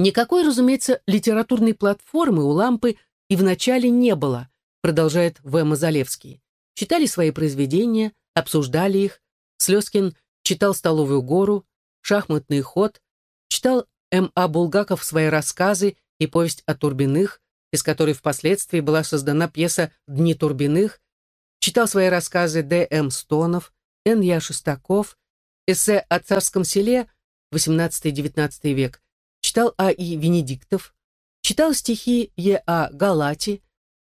Никакой, разумеется, литературной платформы у лампы и вначале не было, продолжает В. Мазалевский. Читали свои произведения, обсуждали их. Слезкин читал «Столовую гору», «Шахматный ход», читал М.А. Булгаков свои рассказы и повесть о Турбиных, из которой впоследствии была создана пьеса «Дни Турбиных», читал свои рассказы Д.М. Стонов, Н.Я. Шестаков, эссе о царском селе XVIII-XIX век, читал А.И. Венедиктов, читал стихи Е.А. Галати,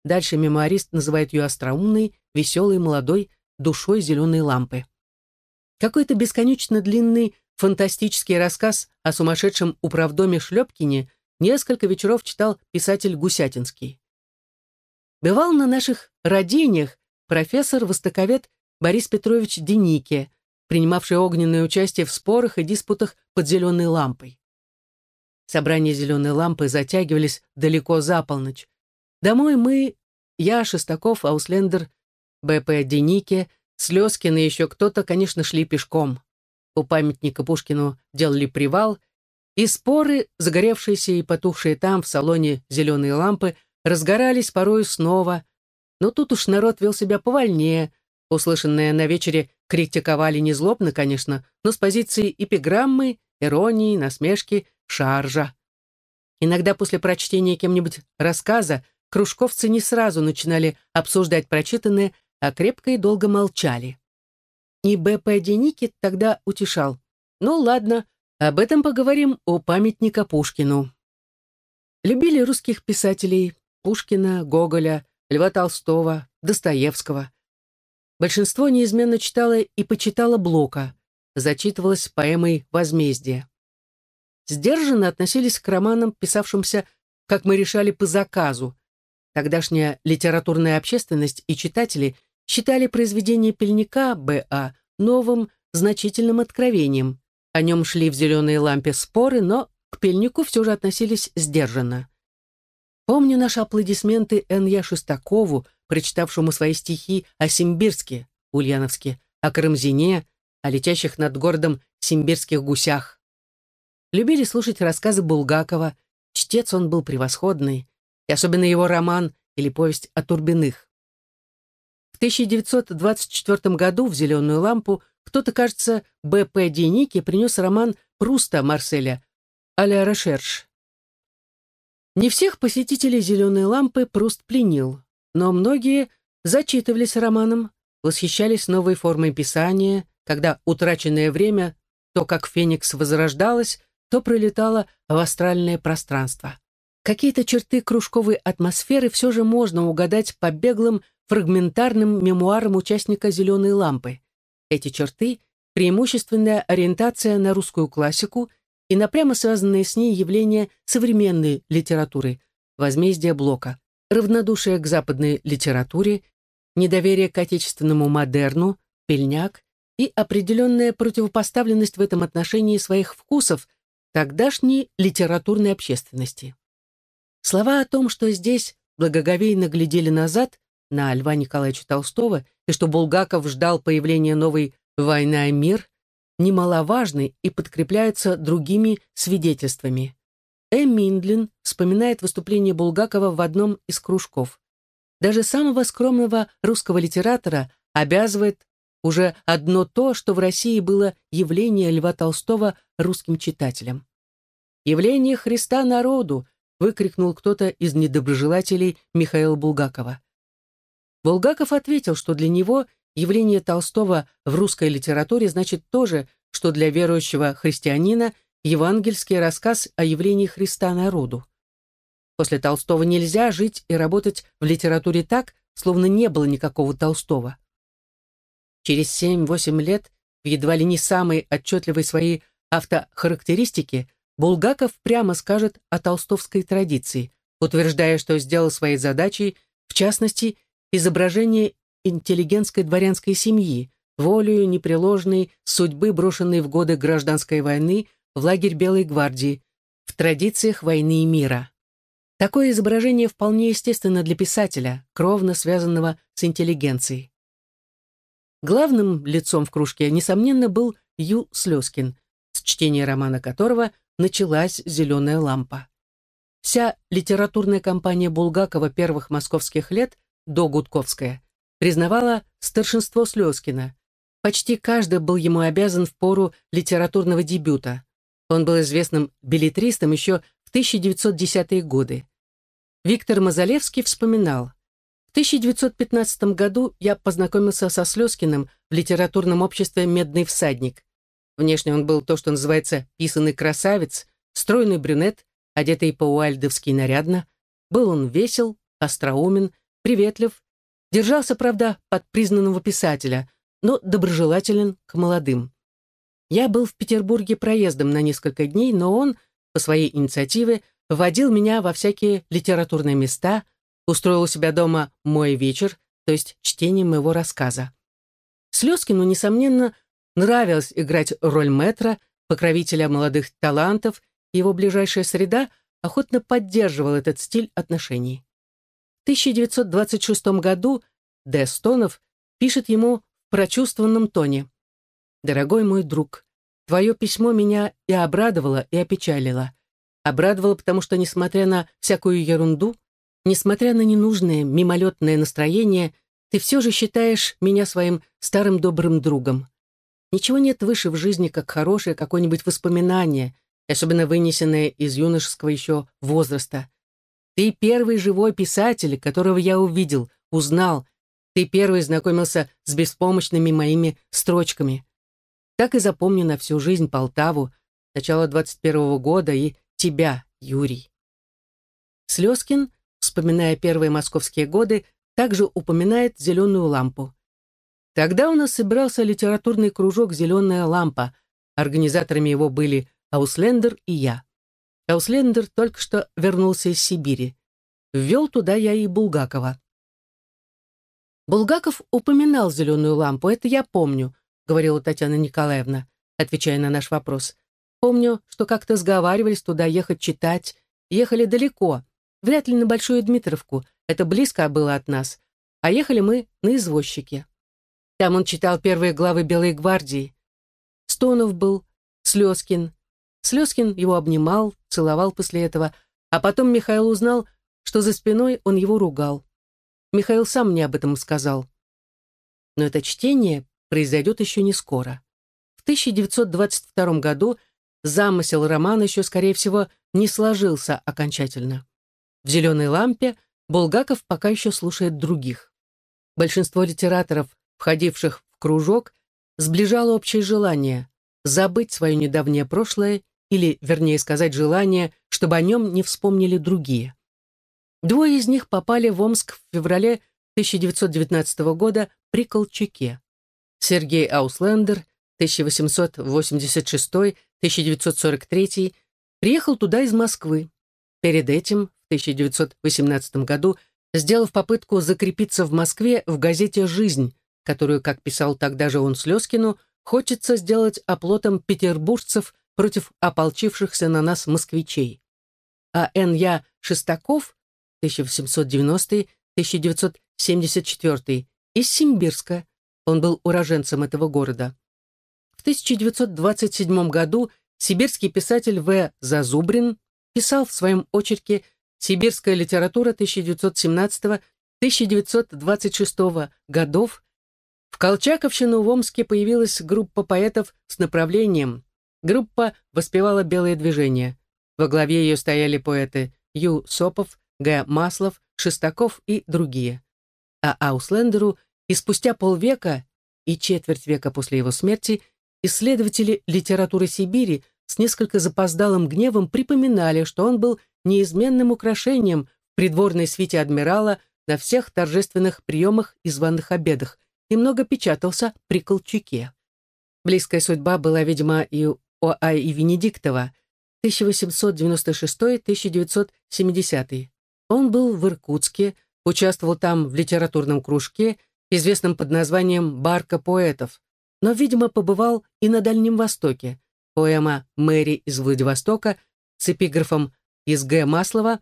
дальше мемуарист называет ее остроумной, веселой, молодой, душой зеленой лампы. Какой-то бесконечно длинный фантастический рассказ о сумасшедшем управдоме Шлепкине несколько вечеров читал писатель Гусятинский. Бывал на наших родениях профессор-востоковед Борис Петрович Денике, принимавший огненное участие в спорах и диспутах под зеленой лампой. Собрания зеленой лампы затягивались далеко за полночь. Домой мы, я, Шестаков, Ауслендер, Б.П. Денике, Слезкин и еще кто-то, конечно, шли пешком. У памятника Пушкину делали привал, и споры, загоревшиеся и потухшие там, в салоне зеленые лампы, разгорались порою снова. Но тут уж народ вел себя повольнее. Услышанное на вечере критиковали не злобно, конечно, но с позиции эпиграммы, иронии, насмешки, шаржа. Иногда после прочтения кем-нибудь рассказа кружковцы не сразу начинали обсуждать прочитанное, а крепко и долго молчали. И Б.П. Деникит тогда утешал. «Ну ладно, об этом поговорим у памятника Пушкину». Любили русских писателей Пушкина, Гоголя, Льва Толстого, Достоевского. Большинство неизменно читало и почитало Блока, зачитывалось поэмой «Возмездие». Сдержанно относились к романам, писавшимся, как мы решали, по заказу. Тогдашняя литературная общественность и читатели считали произведение Пельника Б.А. новым, значительным откровением. О нем шли в зеленой лампе споры, но к Пельнику все же относились сдержанно. Помню наши аплодисменты Н.Я. Шестакову, прочитавшему свои стихи о Симбирске, Ульяновске, о Карамзине, о летящих над городом симбирских гусях. Любили слушать рассказы Булгакова, чтец он был превосходный, и особенно его роман или повесть о Турбиных. В 1924 году в «Зеленую лампу» кто-то, кажется, Б.П. Деники принес роман Пруста Марселя «А-ля Решерш». Не всех посетителей «Зеленой лампы» Пруст пленил, но многие зачитывались романом, восхищались новой формой писания, когда утраченное время, то, как Феникс возрождалось, то пролетало в астральное пространство. Какие-то черты кружковой атмосферы все же можно угадать по беглым фрагментарным мемуарам участника «Зеленой лампы». Эти черты — преимущественная ориентация на русскую классику и на связанные с ней явления современной литературы, возмездие Блока, равнодушие к западной литературе, недоверие к отечественному модерну, пельняк и определенная противопоставленность в этом отношении своих вкусов тогдашней литературной общественности. Слова о том, что здесь благоговейно глядели назад на Льва Николаевича Толстого и что Булгаков ждал появления новой «Война и мир», немаловажны и подкрепляются другими свидетельствами. Э. Миндлин вспоминает выступление Булгакова в одном из кружков. Даже самого скромного русского литератора обязывает уже одно то, что в России было явление Льва Толстого русским читателям. «Явление Христа народу!» выкрикнул кто-то из недоброжелателей Михаила Булгакова. Булгаков ответил, что для него явление Толстого в русской литературе значит то же, что для верующего христианина евангельский рассказ о явлении Христа народу. После Толстого нельзя жить и работать в литературе так, словно не было никакого Толстого. Через 7-8 лет, в едва ли не самой отчетливой своей автохарактеристике, Булгаков прямо скажет о толстовской традиции, утверждая, что сделал своей задачей, в частности, изображение интеллигентской дворянской семьи, волею непреложной судьбы, брошенной в годы гражданской войны в лагерь Белой гвардии, в традициях войны и мира. Такое изображение вполне естественно для писателя, кровно связанного с интеллигенцией. Главным лицом в кружке, несомненно, был Ю. Слезкин, с чтения романа которого началась «Зеленая лампа». Вся литературная компания Булгакова первых московских лет, до Гудковская, признавала старшинство Слезкина. Почти каждый был ему обязан в пору литературного дебюта. Он был известным билетристом еще в 1910-е годы. Виктор Мазалевский вспоминал, в 1915 году я познакомился со Слезкиным в литературном обществе «Медный всадник». Внешне он был то, что называется «писанный красавец», стройный брюнет, одетый по-уальдовски нарядно. Был он весел, остроумен, приветлив, держался, правда, под признанного писателя, но доброжелателен к молодым. Я был в Петербурге проездом на несколько дней, но он, по своей инициативе, водил меня во всякие литературные места, устроил у себя дома мой вечер, то есть чтение моего рассказа. Слезкину, несомненно, нравилось играть роль мэтра, покровителя молодых талантов, и его ближайшая среда охотно поддерживала этот стиль отношений. В 1926 году Д. Стонов пишет ему в прочувствованном тоне «Дорогой мой друг, твое письмо меня и обрадовало, и опечалило. Обрадовало, потому что, несмотря на всякую ерунду, несмотря на ненужное мимолетное настроение, ты все же считаешь меня своим старым добрым другом. Ничего нет выше в жизни, как хорошее какое-нибудь воспоминание, особенно вынесенное из юношеского еще возраста. Ты первый живой писатель, которого я увидел, узнал. Ты первый знакомился с беспомощными моими строчками. Так и запомню на всю жизнь Полтаву, начало 21 года и тебя, Юрий. Слезкин, вспоминая первые московские годы, также упоминает зеленую лампу. Тогда у нас собирался литературный кружок «Зеленая лампа». Организаторами его были Ауслендер и я. Ауслендер только что вернулся из Сибири. Ввел туда я и Булгакова. Булгаков упоминал «Зеленую лампу», это я помню, говорила Татьяна Николаевна, отвечая на наш вопрос. Помню, что как-то сговаривались туда ехать читать, ехали далеко, вряд ли на Большую Дмитровку, это близко было от нас, а ехали мы на извозчике. Там он читал первые главы Белой гвардии. Стонов был, Слезкин. Слезкин его обнимал, целовал после этого, а потом Михаил узнал, что за спиной он его ругал. Михаил сам мне об этом сказал. Но это чтение произойдет еще не скоро. В 1922 году замысел романа еще, скорее всего, не сложился окончательно. В «Зеленой лампе» Булгаков пока еще слушает других. Большинство литераторов входивших в кружок, сближало общее желание забыть свое недавнее прошлое или, вернее сказать, желание, чтобы о нем не вспомнили другие. Двое из них попали в Омск в феврале 1919 года при Колчаке. Сергей Ауслендер, 1886-1943, приехал туда из Москвы. Перед этим, в 1918 году, сделав попытку закрепиться в Москве в газете «Жизнь», которую, как писал тогда же он Слезкину, хочется сделать оплотом петербуржцев против ополчившихся на нас москвичей. А Н.Я. Шестаков, 1890-1974, из Симбирска, он был уроженцем этого города. В 1927 году сибирский писатель В. Зазубрин писал в своем очерке «Сибирская литература 1917-1926 годов» В Колчаковщину в Омске появилась группа поэтов с направлением. Группа воспевала белое движение. Во главе ее стояли поэты Ю. Сопов, Г. Маслов, Шестаков и другие. А Ауслендеру и спустя полвека и четверть века после его смерти исследователи литературы Сибири с несколько запоздалым гневом припоминали, что он был неизменным украшением придворной свите адмирала на всех торжественных приемах и званых обедах, и много печатался при Колчаке. Близкая судьба была, видимо, и у А. и Венедиктова, 1896-1970. Он был в Иркутске, участвовал там в литературном кружке, известном под названием «Барка поэтов», но, видимо, побывал и на Дальнем Востоке. Поэма «Мэри из Владивостока» с эпиграфом из Г. Маслова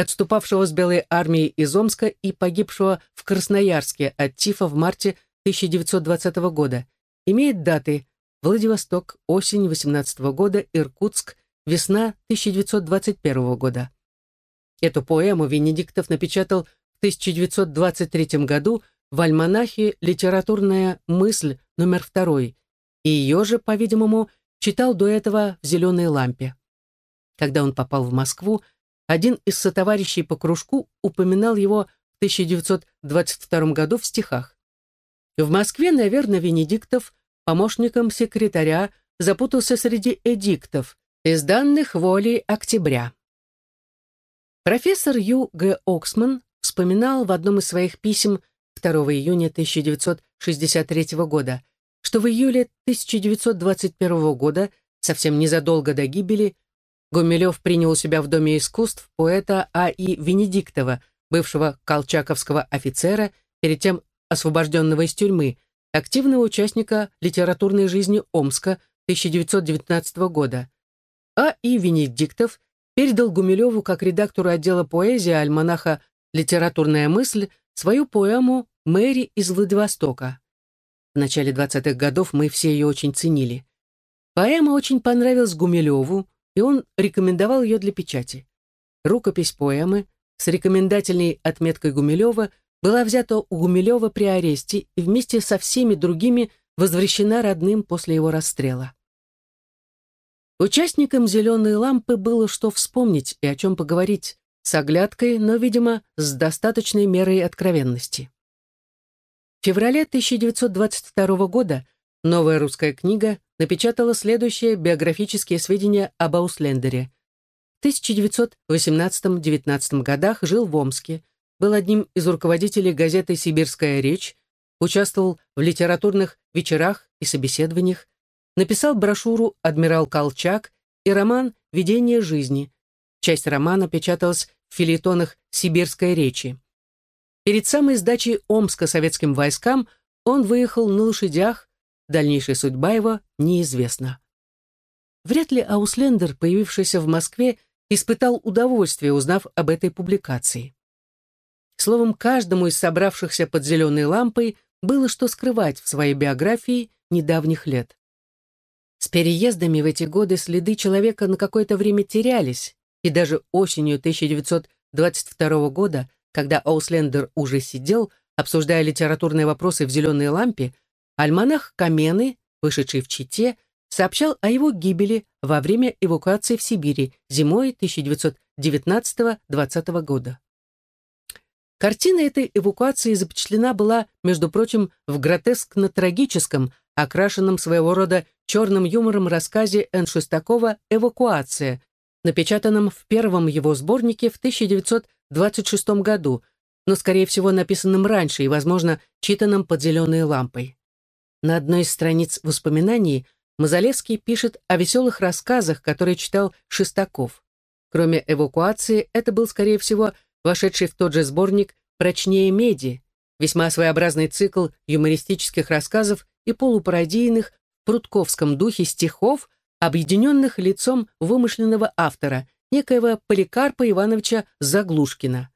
отступавшего с Белой армией из Омска и погибшего в Красноярске от тифа в марте 1920 года, имеет даты Владивосток, осень 18 года, Иркутск, «Весна 1921 года». Эту поэму Венедиктов напечатал в 1923 году в альманахе «Литературная мысль» номер второй, и ее же, по-видимому, читал до этого в «Зеленой лампе». Когда он попал в Москву, один из сотоварищей по кружку упоминал его в 1922 году в стихах. В Москве, наверное, Венедиктов помощником секретаря запутался среди эдиктов, из данных волей октября. Профессор Ю. Г. Оксман вспоминал в одном из своих писем 2 июня 1963 года, что в июле 1921 года, совсем незадолго до гибели, Гумилев принял у себя в Доме искусств поэта А.И. Венедиктова, бывшего колчаковского офицера, перед тем освобожденного из тюрьмы, активного участника литературной жизни Омска 1919 года. А.И. Венедиктов передал Гумилеву как редактору отдела поэзии альманаха «Литературная мысль» свою поэму «Мэри из Владивостока». В начале 20-х годов мы все ее очень ценили. Поэма очень понравилась Гумилеву, и он рекомендовал ее для печати. Рукопись поэмы с рекомендательной отметкой Гумилева была взята у Гумилева при аресте и вместе со всеми другими возвращена родным после его расстрела. Участникам «Зеленой лампы» было что вспомнить и о чем поговорить, с оглядкой, но, видимо, с достаточной мерой откровенности. В феврале 1922 года новая русская книга напечатала следующие биографические сведения об Ауслендере. В 1918-19 годах жил в Омске, был одним из руководителей газеты «Сибирская речь», участвовал в литературных вечерах и собеседованиях, написал брошюру «Адмирал Колчак» и роман «Видение жизни». Часть романа печаталась в филитонах «Сибирской речи». Перед самой сдачей Омска советским войскам он выехал на лошадях, дальнейшая судьба его неизвестна. Вряд ли Ауслендер, появившийся в Москве, испытал удовольствие, узнав об этой публикации. Словом, каждому из собравшихся под зеленой лампой было что скрывать в своей биографии недавних лет. С переездами в эти годы следы человека на какое-то время терялись, и даже осенью 1922 года, когда Ауслендер уже сидел, обсуждая литературные вопросы в «Зеленой лампе», альманах Камены, вышедший в Чите, сообщал о его гибели во время эвакуации в Сибири зимой 1919-20 года. Картина этой эвакуации запечатлена была, между прочим, в гротескно-трагическом, окрашенном своего рода черным юмором рассказе Н. Шестакова «Эвакуация», напечатанном в первом его сборнике в 1926 году, но, скорее всего, написанном раньше и, возможно, читанном под зеленой лампой. На одной из страниц воспоминаний Мазалевский пишет о веселых рассказах, которые читал Шестаков. Кроме эвакуации, это был, скорее всего, вошедший в тот же сборник «Прочнее меди», весьма своеобразный цикл юмористических рассказов и полупародийных в прудковском духе стихов, объединенных лицом вымышленного автора, некоего Поликарпа Ивановича Заглушкина.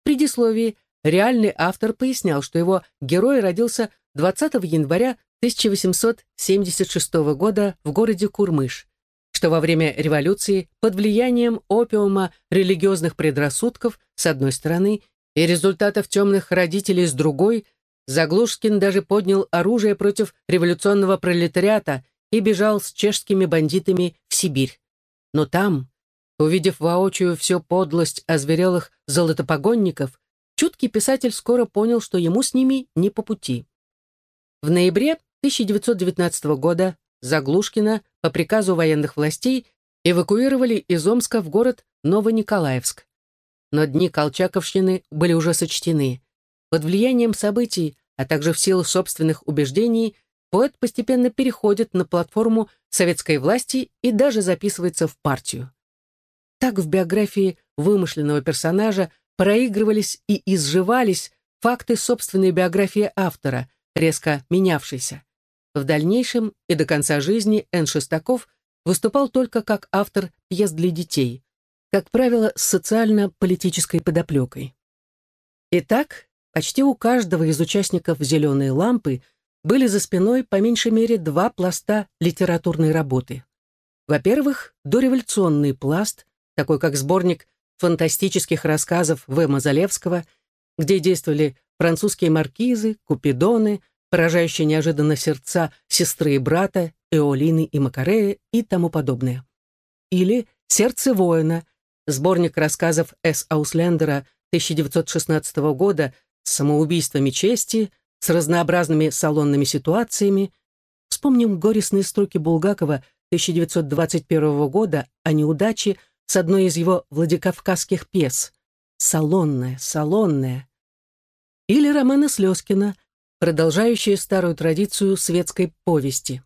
В предисловии реальный автор пояснял, что его герой родился 20 января 1876 года в городе Курмыш что во время революции под влиянием опиума религиозных предрассудков с одной стороны и результатов темных родителей с другой, Заглушкин даже поднял оружие против революционного пролетариата и бежал с чешскими бандитами в Сибирь. Но там, увидев воочию всю подлость озверелых золотопогонников, чуткий писатель скоро понял, что ему с ними не по пути. В ноябре 1919 года Заглушкина по приказу военных властей эвакуировали из Омска в город Новониколаевск. Но дни Колчаковщины были уже сочтены. Под влиянием событий, а также в силу собственных убеждений, поэт постепенно переходит на платформу советской власти и даже записывается в партию. Так в биографии вымышленного персонажа проигрывались и изживались факты собственной биографии автора, резко менявшейся. В дальнейшем и до конца жизни Н. Шестаков выступал только как автор пьес для детей, как правило, с социально-политической подоплекой. Итак, почти у каждого из участников «Зеленой лампы» были за спиной по меньшей мере два пласта литературной работы. Во-первых, дореволюционный пласт, такой как сборник фантастических рассказов В. Мазалевского, где действовали французские маркизы, купидоны, поражающие неожиданно сердца сестры и брата, Эолины и Макарея и тому подобное. Или «Сердце воина», сборник рассказов С. Ауслендера 1916 года с самоубийствами чести, с разнообразными салонными ситуациями. Вспомним горестные строки Булгакова 1921 года о неудаче с одной из его владикавказских пьес «Салонная, салонная». Или романы Слезкина, продолжающие старую традицию светской повести.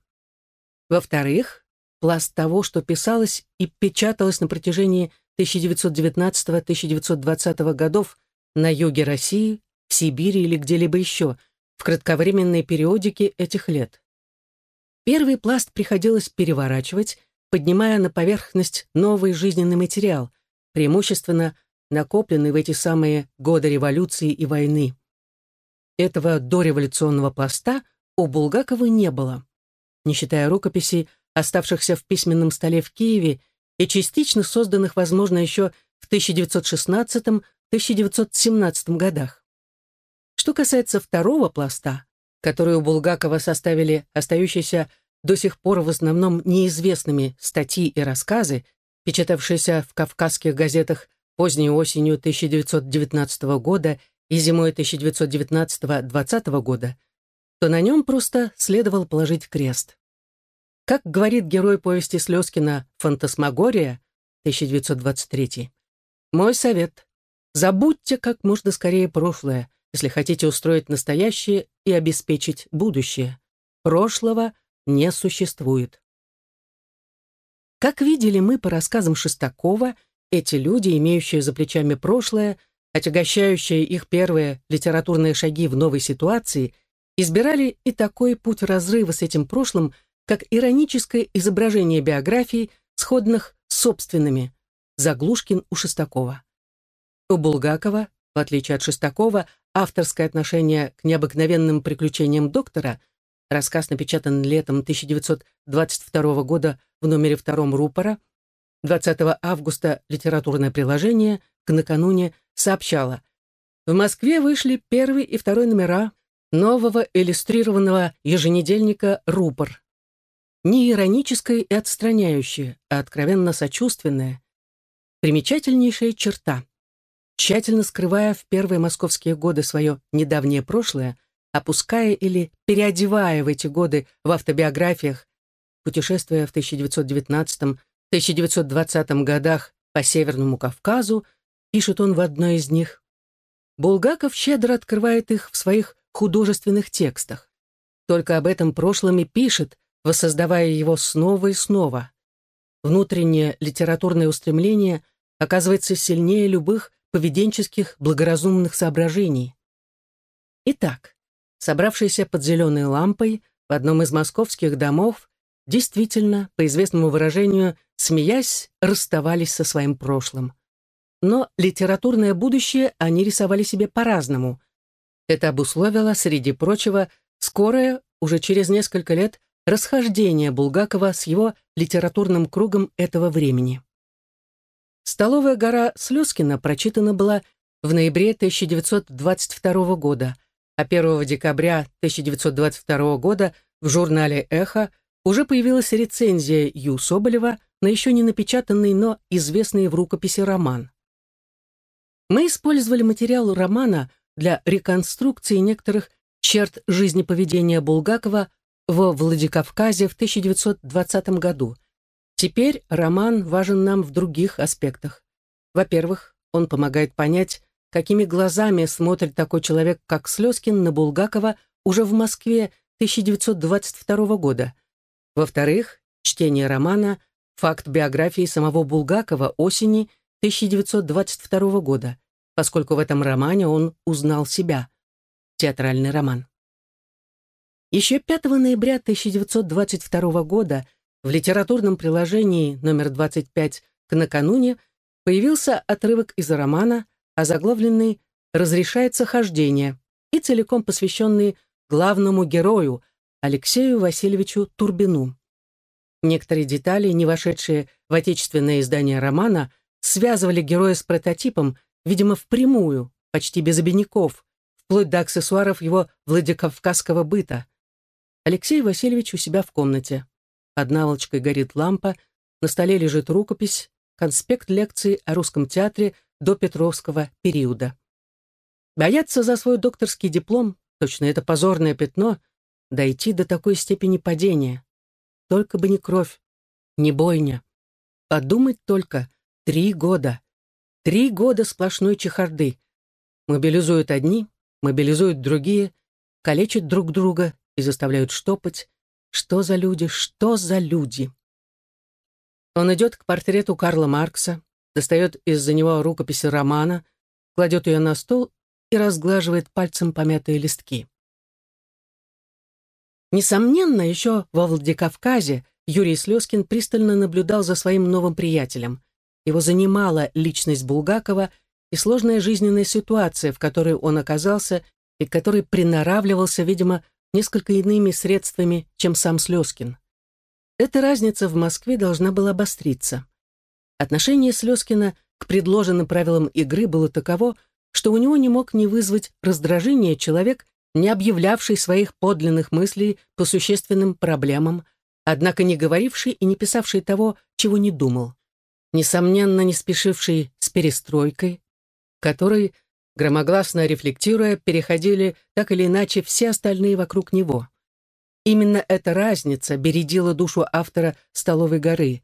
Во-вторых, пласт того, что писалось и печаталось на протяжении 1919-1920 годов на юге России, в Сибири или где-либо еще, в кратковременной периодике этих лет. Первый пласт приходилось переворачивать, поднимая на поверхность новый жизненный материал, преимущественно накопленный в эти самые годы революции и войны. Этого дореволюционного пласта у Булгакова не было, не считая рукописей, оставшихся в письменном столе в Киеве и частично созданных, возможно, еще в 1916-1917 годах. Что касается второго пласта, который у Булгакова составили остающиеся до сих пор в основном неизвестными статьи и рассказы, печатавшиеся в кавказских газетах поздней осенью 1919 года и зимой 1919-20 года, то на нем просто следовало положить крест. Как говорит герой повести Слезкина «Фантасмагория» 1923, «Мой совет – забудьте как можно скорее прошлое, если хотите устроить настоящее и обеспечить будущее. Прошлого не существует». Как видели мы по рассказам Шестакова, эти люди, имеющие за плечами прошлое, отягощающие их первые литературные шаги в новой ситуации, избирали и такой путь разрыва с этим прошлым – как ироническое изображение биографий, сходных с собственными. Заглушкин у Шестакова. У Булгакова, в отличие от Шестакова, авторское отношение к необыкновенным приключениям доктора, рассказ напечатан летом 1922 года в номере втором рупора, 20 августа литературное приложение накануне сообщало, в Москве вышли первый и второй номера нового иллюстрированного еженедельника «Рупор» не ироническое и отстраняющее, а откровенно сочувственное. Примечательнейшая черта. Тщательно скрывая в первые московские годы свое недавнее прошлое, опуская или переодевая в эти годы в автобиографиях, путешествуя в 1919-1920 годах по Северному Кавказу, пишет он в одной из них, Булгаков щедро открывает их в своих художественных текстах. Только об этом прошлом и пишет, воссоздавая его снова и снова. Внутреннее литературное устремление оказывается сильнее любых поведенческих благоразумных соображений. Итак, собравшиеся под зеленой лампой в одном из московских домов действительно, по известному выражению, смеясь, расставались со своим прошлым. Но литературное будущее они рисовали себе по-разному. Это обусловило, среди прочего, скорое, уже через несколько лет, расхождение Булгакова с его литературным кругом этого времени. «Столовая гора» Слезкина прочитана была в ноябре 1922 года, а 1 декабря 1922 года в журнале «Эхо» уже появилась рецензия Ю. Соболева на еще не напечатанный, но известный в рукописи роман. Мы использовали материал романа для реконструкции некоторых черт жизни поведения Булгакова во Владикавказе в 1920 году. Теперь роман важен нам в других аспектах. Во-первых, он помогает понять, какими глазами смотрит такой человек, как Слезкин на Булгакова уже в Москве 1922 года. Во-вторых, чтение романа – факт биографии самого Булгакова осени 1922 года, поскольку в этом романе он узнал себя. Театральный роман. Еще 5 ноября 1922 года в литературном приложении номер 25 к накануне появился отрывок из романа, озаглавленный «Разрешается хождение» и целиком посвященный главному герою Алексею Васильевичу Турбину. Некоторые детали, не вошедшие в отечественное издание романа, связывали героя с прототипом, видимо, впрямую, почти без обиняков, вплоть до аксессуаров его владикавказского быта. Алексей Васильевич у себя в комнате. Под наволочкой горит лампа, на столе лежит рукопись, конспект лекции о русском театре до Петровского периода. Бояться за свой докторский диплом, точно это позорное пятно, дойти до такой степени падения. Только бы не кровь, не бойня. Подумать только, три года. Три года сплошной чехарды. Мобилизуют одни, мобилизуют другие, калечат друг друга и заставляют штопать. Что за люди, что за люди? Он идет к портрету Карла Маркса, достает из-за него рукопись романа, кладет ее на стол и разглаживает пальцем помятые листки. Несомненно, еще во Владикавказе Юрий Слезкин пристально наблюдал за своим новым приятелем. Его занимала личность Булгакова и сложная жизненная ситуация, в которой он оказался и к которой приноравливался, видимо, несколько иными средствами, чем сам Слезкин. Эта разница в Москве должна была обостриться. Отношение Слезкина к предложенным правилам игры было таково, что у него не мог не вызвать раздражение человек, не объявлявший своих подлинных мыслей по существенным проблемам, однако не говоривший и не писавший того, чего не думал. Несомненно, не спешивший с перестройкой, которой, громогласно рефлектируя, переходили так или иначе все остальные вокруг него. Именно эта разница бередила душу автора «Столовой горы».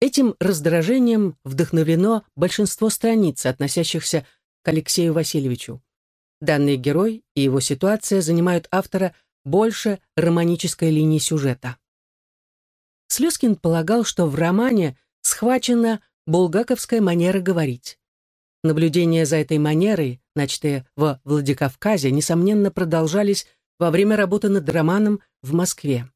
Этим раздражением вдохновлено большинство страниц, относящихся к Алексею Васильевичу. Данный герой и его ситуация занимают автора больше романической линии сюжета. Слезкин полагал, что в романе схвачена булгаковская манера говорить. Наблюдения за этой манерой, начатые во Владикавказе, несомненно продолжались во время работы над романом в Москве.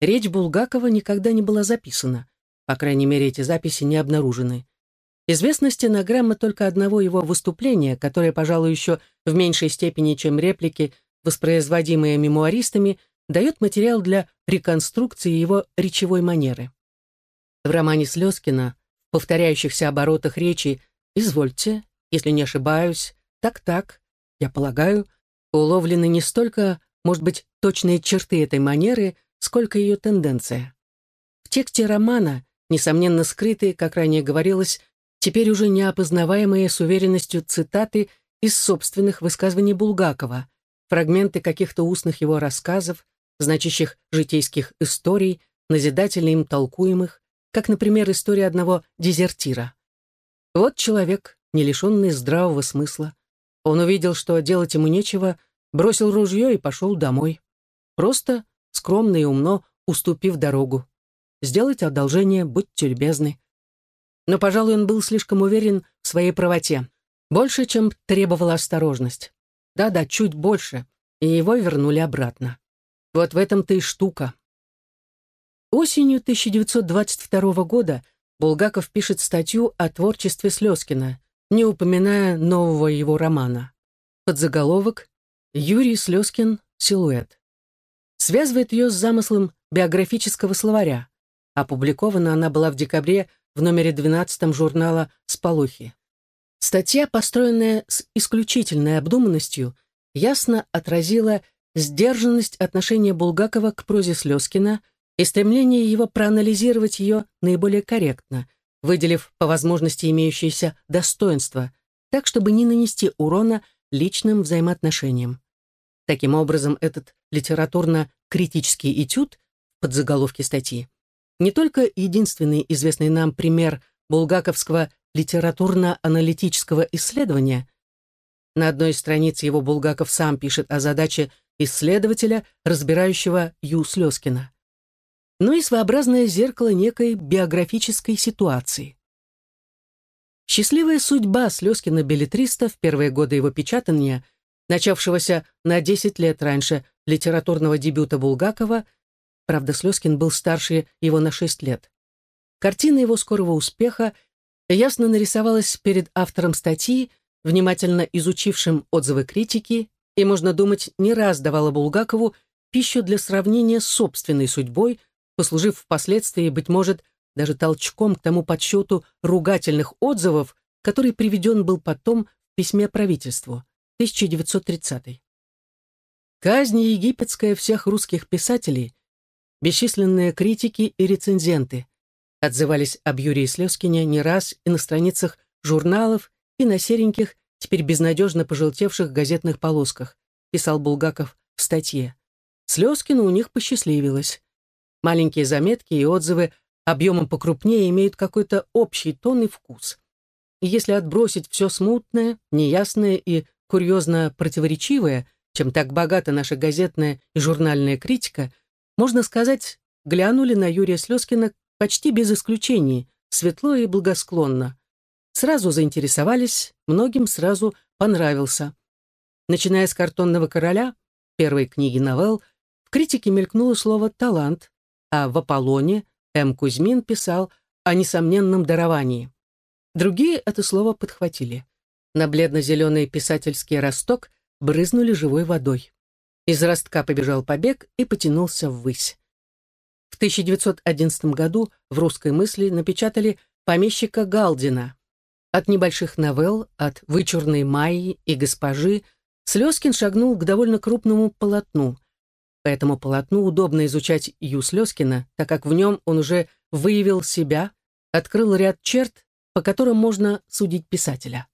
Речь Булгакова никогда не была записана, по крайней мере, эти записи не обнаружены. Известна стенограмма только одного его выступления, которое, пожалуй, еще в меньшей степени, чем реплики, воспроизводимые мемуаристами, дает материал для реконструкции его речевой манеры. В романе Слезкина, в повторяющихся оборотах речи «Извольте», «Если не ошибаюсь», «Так-так», «Я полагаю», уловлены не столько, может быть, точные черты этой манеры, сколько ее тенденция. В тексте романа, несомненно скрытые, как ранее говорилось, теперь уже неопознаваемые с уверенностью цитаты из собственных высказываний Булгакова, фрагменты каких-то устных его рассказов, значащих житейских историй, назидательно им толкуемых, как, например, история одного дезертира. Вот человек, не лишенный здравого смысла. Он увидел, что делать ему нечего, бросил ружье и пошел домой. Просто, скромно и умно, уступив дорогу. Сделать одолжение, будьте любезны но, пожалуй, он был слишком уверен в своей правоте. Больше, чем требовала осторожность. Да-да, чуть больше, и его вернули обратно. Вот в этом-то и штука. Осенью 1922 года Булгаков пишет статью о творчестве Слезкина, не упоминая нового его романа. Под заголовок «Юрий Слезкин. Силуэт». Связывает ее с замыслом биографического словаря. Опубликована она была в декабре в номере 12 журнала «Сполохи». Статья, построенная с исключительной обдуманностью, ясно отразила сдержанность отношения Булгакова к прозе Слезкина и стремление его проанализировать ее наиболее корректно, выделив по возможности имеющиеся достоинства, так, чтобы не нанести урона личным взаимоотношениям. Таким образом, этот литературно-критический этюд под заголовки статьи не только единственный известный нам пример булгаковского литературно-аналитического исследования. На одной из страниц его Булгаков сам пишет о задаче исследователя, разбирающего Ю. Слезкина. Но и своеобразное зеркало некой биографической ситуации. Счастливая судьба Слезкина-билетриста в первые годы его печатания, начавшегося на 10 лет раньше литературного дебюта Булгакова, Правда, Слезкин был старше его на шесть лет. Картина его скорого успеха ясно нарисовалась перед автором статьи, внимательно изучившим отзывы критики, и, можно думать, не раз давала Булгакову пищу для сравнения с собственной судьбой, послужив впоследствии, быть может, даже толчком к тому подсчету ругательных отзывов, который приведен был потом в письме правительству, 1930. Казнь египетская всех русских писателей, бесчисленные критики и рецензенты отзывались об Юрии Слезкине не раз и на страницах журналов, и на сереньких, теперь безнадежно пожелтевших газетных полосках, писал Булгаков в статье. Слезкину у них посчастливилось. Маленькие заметки и отзывы объемом покрупнее имеют какой-то общий тон и вкус. И если отбросить все смутное, неясное и курьезно противоречивое, чем так богата наша газетная и журнальная критика, можно сказать, глянули на Юрия Слезкина почти без исключений, светло и благосклонно. Сразу заинтересовались, многим сразу понравился. Начиная с «Картонного короля», первой книги новелл, в критике мелькнуло слово «талант», а в «Аполлоне» М. Кузьмин писал о несомненном даровании. Другие это слово подхватили. На бледно-зеленый писательский росток брызнули живой водой. Из ростка побежал побег и потянулся ввысь. В 1911 году в «Русской мысли» напечатали «Помещика Галдина». От небольших новелл, от «Вычурной Майи» и «Госпожи» Слезкин шагнул к довольно крупному полотну. По этому полотну удобно изучать Ю Слезкина, так как в нем он уже выявил себя, открыл ряд черт, по которым можно судить писателя.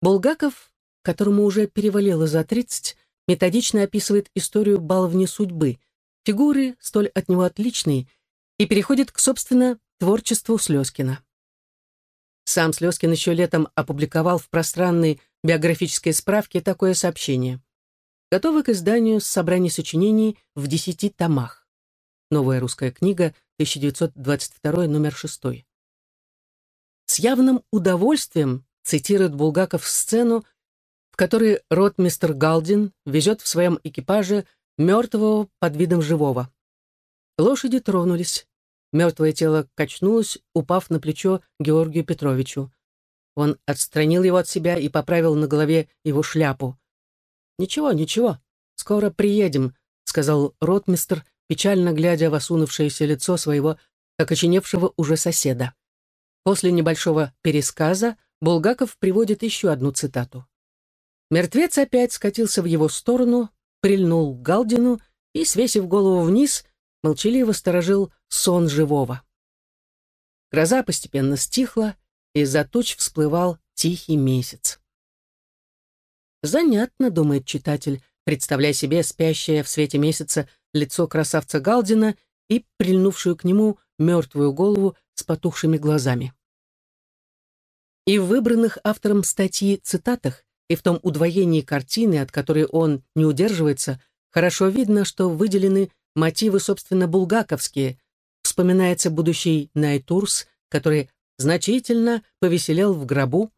Булгаков, которому уже перевалило за 30, методично описывает историю баловни судьбы, фигуры столь от него отличные, и переходит к, собственно, творчеству Слезкина. Сам Слезкин еще летом опубликовал в пространной биографической справке такое сообщение. Готовы к изданию собрание сочинений в десяти томах. Новая русская книга, 1922, номер 6. С явным удовольствием цитирует Булгаков сцену, в которой ротмистер Галдин везет в своем экипаже мертвого под видом живого. Лошади тронулись. Мертвое тело качнулось, упав на плечо Георгию Петровичу. Он отстранил его от себя и поправил на голове его шляпу. «Ничего, ничего, скоро приедем», — сказал ротмистр, печально глядя в осунувшееся лицо своего окоченевшего уже соседа. После небольшого пересказа Булгаков приводит еще одну цитату. Мертвец опять скатился в его сторону, прильнул к Галдину и, свесив голову вниз, молчаливо сторожил сон живого. Гроза постепенно стихла, и из-за туч всплывал тихий месяц. Занятно, думает читатель, представляя себе спящее в свете месяца лицо красавца Галдина и прильнувшую к нему мертвую голову с потухшими глазами. И в выбранных автором статьи цитатах, и в том удвоении картины, от которой он не удерживается, хорошо видно, что выделены мотивы, собственно, булгаковские. Вспоминается будущий Найтурс, который значительно повеселел в гробу,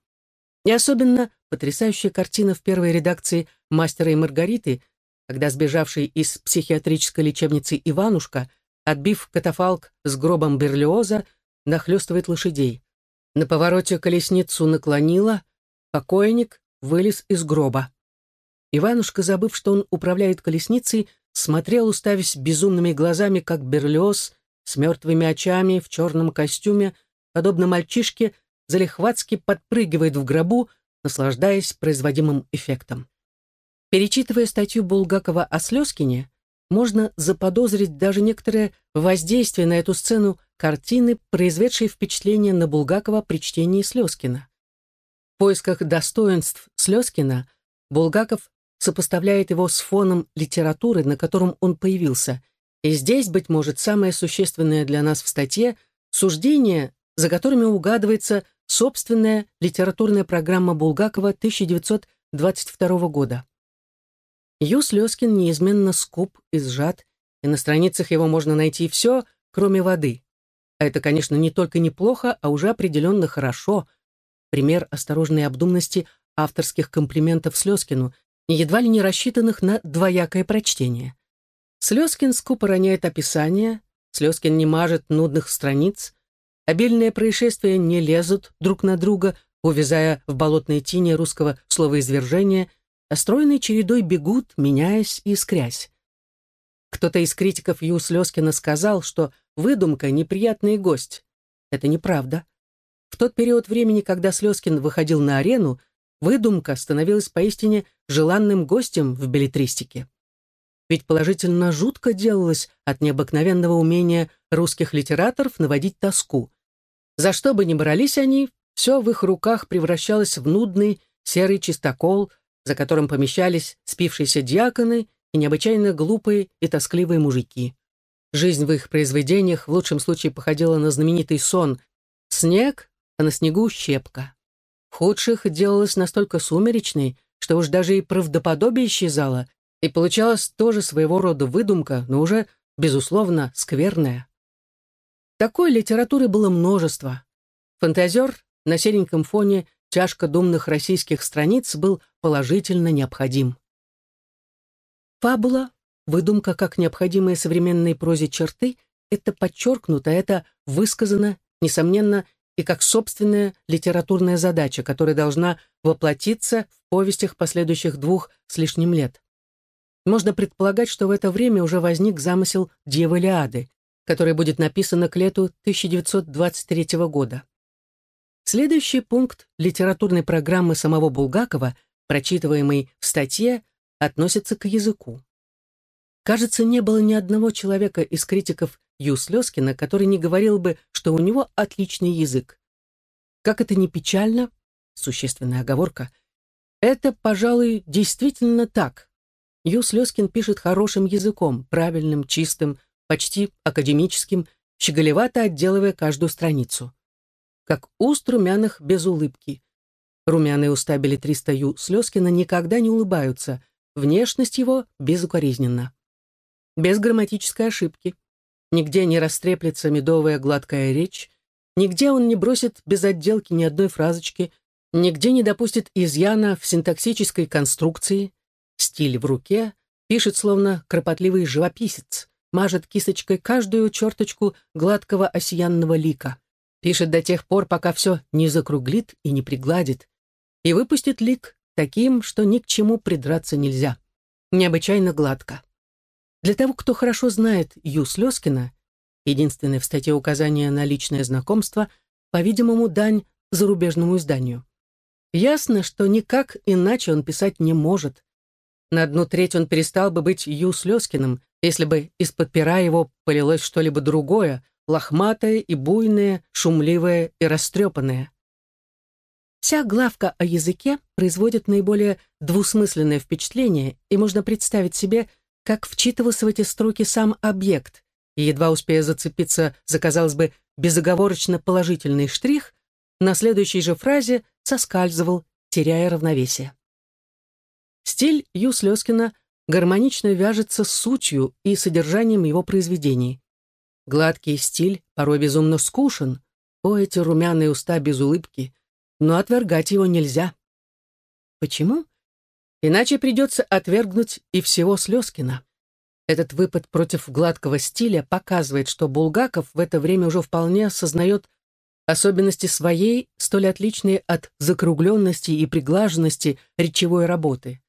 и особенно потрясающая картина в первой редакции «Мастера и Маргариты», когда сбежавший из психиатрической лечебницы Иванушка, отбив катафалк с гробом Берлиоза, нахлестывает лошадей. На повороте колесницу наклонила, покойник вылез из гроба. Иванушка, забыв, что он управляет колесницей, смотрел, уставясь безумными глазами, как Берлиоз, с мертвыми очами, в черном костюме, подобно мальчишке, залихватски подпрыгивает в гробу, наслаждаясь производимым эффектом. Перечитывая статью Булгакова о Слезкине, можно заподозрить даже некоторое воздействие на эту сцену картины, произведшей впечатление на Булгакова при чтении Слезкина. В поисках достоинств Слезкина Булгаков сопоставляет его с фоном литературы, на котором он появился. И здесь, быть может, самое существенное для нас в статье – суждение, за которыми угадывается собственная литературная программа Булгакова 1922 года. Ю Слезкин неизменно скуп и сжат, и на страницах его можно найти все, кроме воды. А это, конечно, не только неплохо, а уже определенно хорошо. Пример осторожной обдуманности авторских комплиментов Слезкину, едва ли не рассчитанных на двоякое прочтение. Слезкин скупо роняет описание, Слезкин не мажет нудных страниц, обильные происшествия не лезут друг на друга, увязая в болотной тени русского словоизвержения, а стройной чередой бегут, меняясь и искрясь. Кто-то из критиков Ю Слезкина сказал, что выдумка — неприятный гость. Это неправда. В тот период времени, когда Слезкин выходил на арену, выдумка становилась поистине желанным гостем в билетристике. Ведь положительно жутко делалось от необыкновенного умения русских литераторов наводить тоску. За что бы ни брались они, все в их руках превращалось в нудный серый чистокол, за которым помещались спившиеся диаконы и необычайно глупые и тоскливые мужики. Жизнь в их произведениях в лучшем случае походила на знаменитый сон «Снег, а на снегу щепка». В худших делалась настолько сумеречной, что уж даже и правдоподобие исчезало, и получалась тоже своего рода выдумка, но уже, безусловно, скверная. Такой литературы было множество. Фантазер на сереньком фоне тяжко думных российских страниц был положительно необходим. Фабула, выдумка как необходимые современной прозе черты, это подчеркнуто, это высказано, несомненно, и как собственная литературная задача, которая должна воплотиться в повестях последующих двух с лишним лет. Можно предполагать, что в это время уже возник замысел «Девы Лиады», который будет написано к лету 1923 года. Следующий пункт литературной программы самого Булгакова, прочитываемый в статье, относится к языку. Кажется, не было ни одного человека из критиков Ю Слезкина, который не говорил бы, что у него отличный язык. Как это ни печально, существенная оговорка, это, пожалуй, действительно так. Ю Слезкин пишет хорошим языком, правильным, чистым, почти академическим, щеголевато отделывая каждую страницу. Как уст румяных без улыбки. Румяные уста билетриста Ю Слезкина никогда не улыбаются – Внешность его безукоризненна. Без грамматической ошибки. Нигде не растреплется медовая гладкая речь, нигде он не бросит без отделки ни одной фразочки, нигде не допустит изъяна в синтаксической конструкции. Стиль в руке, пишет словно кропотливый живописец, мажет кисточкой каждую черточку гладкого осиянного лика. Пишет до тех пор, пока все не закруглит и не пригладит, и выпустит лик таким, что ни к чему придраться нельзя. Необычайно гладко. Для того, кто хорошо знает Ю Слезкина, единственное в статье указание на личное знакомство, по-видимому, дань зарубежному изданию. Ясно, что никак иначе он писать не может. На одну треть он перестал бы быть Ю Слезкиным, если бы из-под пера его полилось что-либо другое, лохматое и буйное, шумливое и растрепанное. Вся главка о языке производит наиболее двусмысленное впечатление, и можно представить себе, как вчитывался в эти строки сам объект, и едва успея зацепиться за, казалось бы, безоговорочно положительный штрих, на следующей же фразе соскальзывал, теряя равновесие. Стиль Ю Слезкина гармонично вяжется с сутью и содержанием его произведений. Гладкий стиль порой безумно скушен, о, эти румяные уста без улыбки — но отвергать его нельзя. Почему? Иначе придется отвергнуть и всего Слезкина. Этот выпад против гладкого стиля показывает, что Булгаков в это время уже вполне осознает особенности своей, столь отличные от закругленности и приглаженности речевой работы.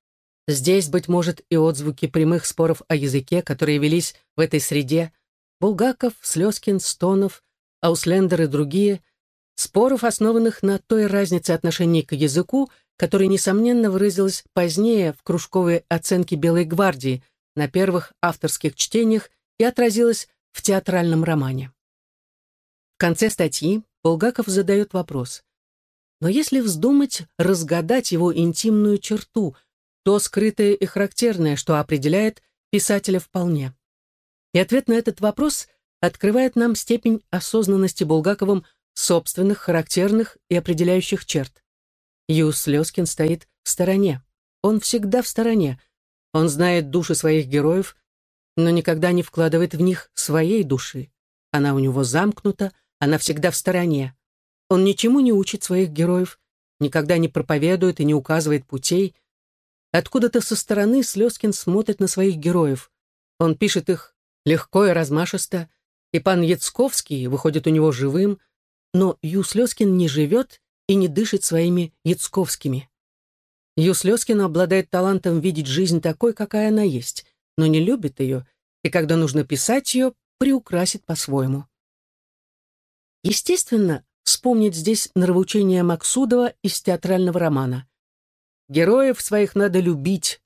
Здесь, быть может, и отзвуки прямых споров о языке, которые велись в этой среде, Булгаков, Слезкин, Стонов, Ауслендер и другие – споров, основанных на той разнице отношений к языку, которая, несомненно, выразилась позднее в кружковой оценке «Белой гвардии» на первых авторских чтениях и отразилась в театральном романе. В конце статьи Булгаков задает вопрос. Но если вздумать разгадать его интимную черту, то скрытое и характерное, что определяет писателя вполне. И ответ на этот вопрос открывает нам степень осознанности Булгаковым собственных, характерных и определяющих черт. Юс Лескин стоит в стороне. Он всегда в стороне. Он знает души своих героев, но никогда не вкладывает в них своей души. Она у него замкнута, она всегда в стороне. Он ничему не учит своих героев, никогда не проповедует и не указывает путей. Откуда-то со стороны Слезкин смотрит на своих героев. Он пишет их легко и размашисто, и пан Яцковский выходит у него живым, но Юслёскин не живет и не дышит своими яцковскими. Юслёскин обладает талантом видеть жизнь такой, какая она есть, но не любит ее и когда нужно писать ее, приукрасит по-своему. Естественно, вспомнить здесь нравоучение Максудова из театрального романа. «Героев своих надо любить».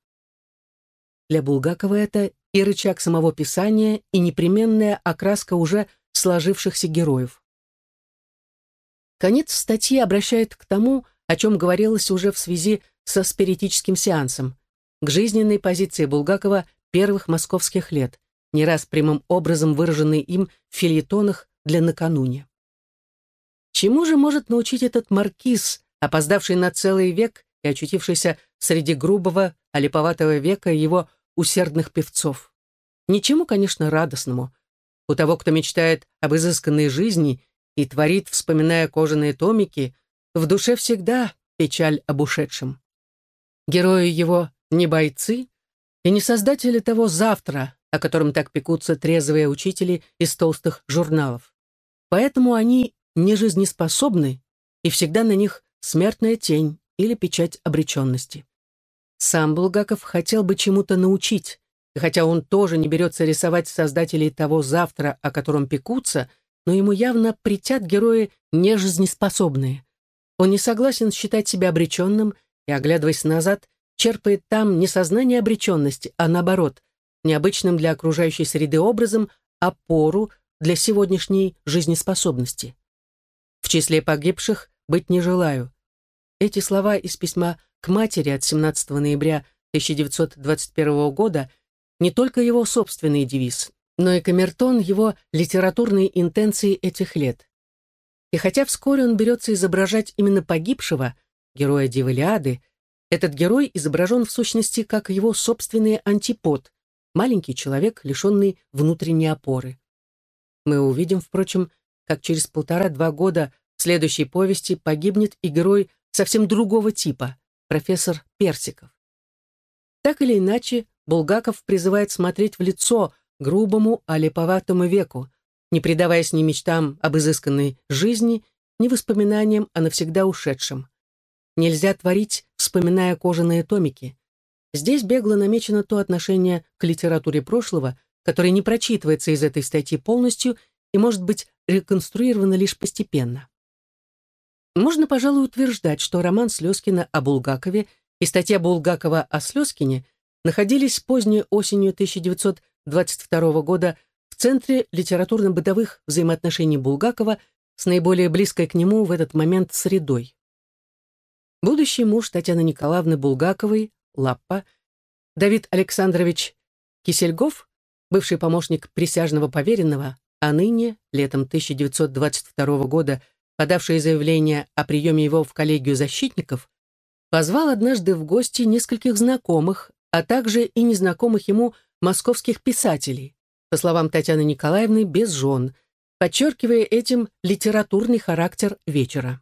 Для Булгакова это и рычаг самого писания, и непременная окраска уже сложившихся героев. Конец статьи обращает к тому, о чем говорилось уже в связи со спиритическим сеансом, к жизненной позиции Булгакова первых московских лет, не раз прямым образом выраженной им в фильетонах для накануне. Чему же может научить этот маркиз, опоздавший на целый век и очутившийся среди грубого, олиповатого века его усердных певцов? Ничему, конечно, радостному. У того, кто мечтает об изысканной жизни и творит, вспоминая кожаные томики, в душе всегда печаль об ушедшем. Герои его не бойцы и не создатели того завтра, о котором так пекутся трезвые учители из толстых журналов. Поэтому они не жизнеспособны, и всегда на них смертная тень или печать обреченности. Сам Булгаков хотел бы чему-то научить, и хотя он тоже не берется рисовать создателей того завтра, о котором пекутся, но ему явно притят герои нежизнеспособные. Он не согласен считать себя обреченным и, оглядываясь назад, черпает там не сознание обреченности, а наоборот, необычным для окружающей среды образом опору для сегодняшней жизнеспособности. В числе погибших быть не желаю. Эти слова из письма к матери от 17 ноября 1921 года не только его собственный девиз, но и камертон его литературной интенции этих лет. И хотя вскоре он берется изображать именно погибшего, героя Дивелиады, этот герой изображен в сущности как его собственный антипод, маленький человек, лишенный внутренней опоры. Мы увидим, впрочем, как через полтора-два года в следующей повести погибнет и герой совсем другого типа, профессор Персиков. Так или иначе, Булгаков призывает смотреть в лицо грубому, олиповатому веку, не предаваясь ни мечтам об изысканной жизни, ни воспоминаниям о навсегда ушедшем. Нельзя творить, вспоминая кожаные томики. Здесь бегло намечено то отношение к литературе прошлого, которое не прочитывается из этой статьи полностью и может быть реконструировано лишь постепенно. Можно, пожалуй, утверждать, что роман Слезкина о Булгакове и статья Булгакова о Слезкине находились поздней осенью 1922 года в центре литературно-бытовых взаимоотношений Булгакова с наиболее близкой к нему в этот момент средой. Будущий муж Татьяны Николаевны Булгаковой, Лаппа, Давид Александрович Кисельгов, бывший помощник присяжного поверенного, а ныне, летом 1922 года, подавший заявление о приеме его в коллегию защитников, позвал однажды в гости нескольких знакомых, а также и незнакомых ему московских писателей, по словам Татьяны Николаевны, без жен, подчеркивая этим литературный характер вечера.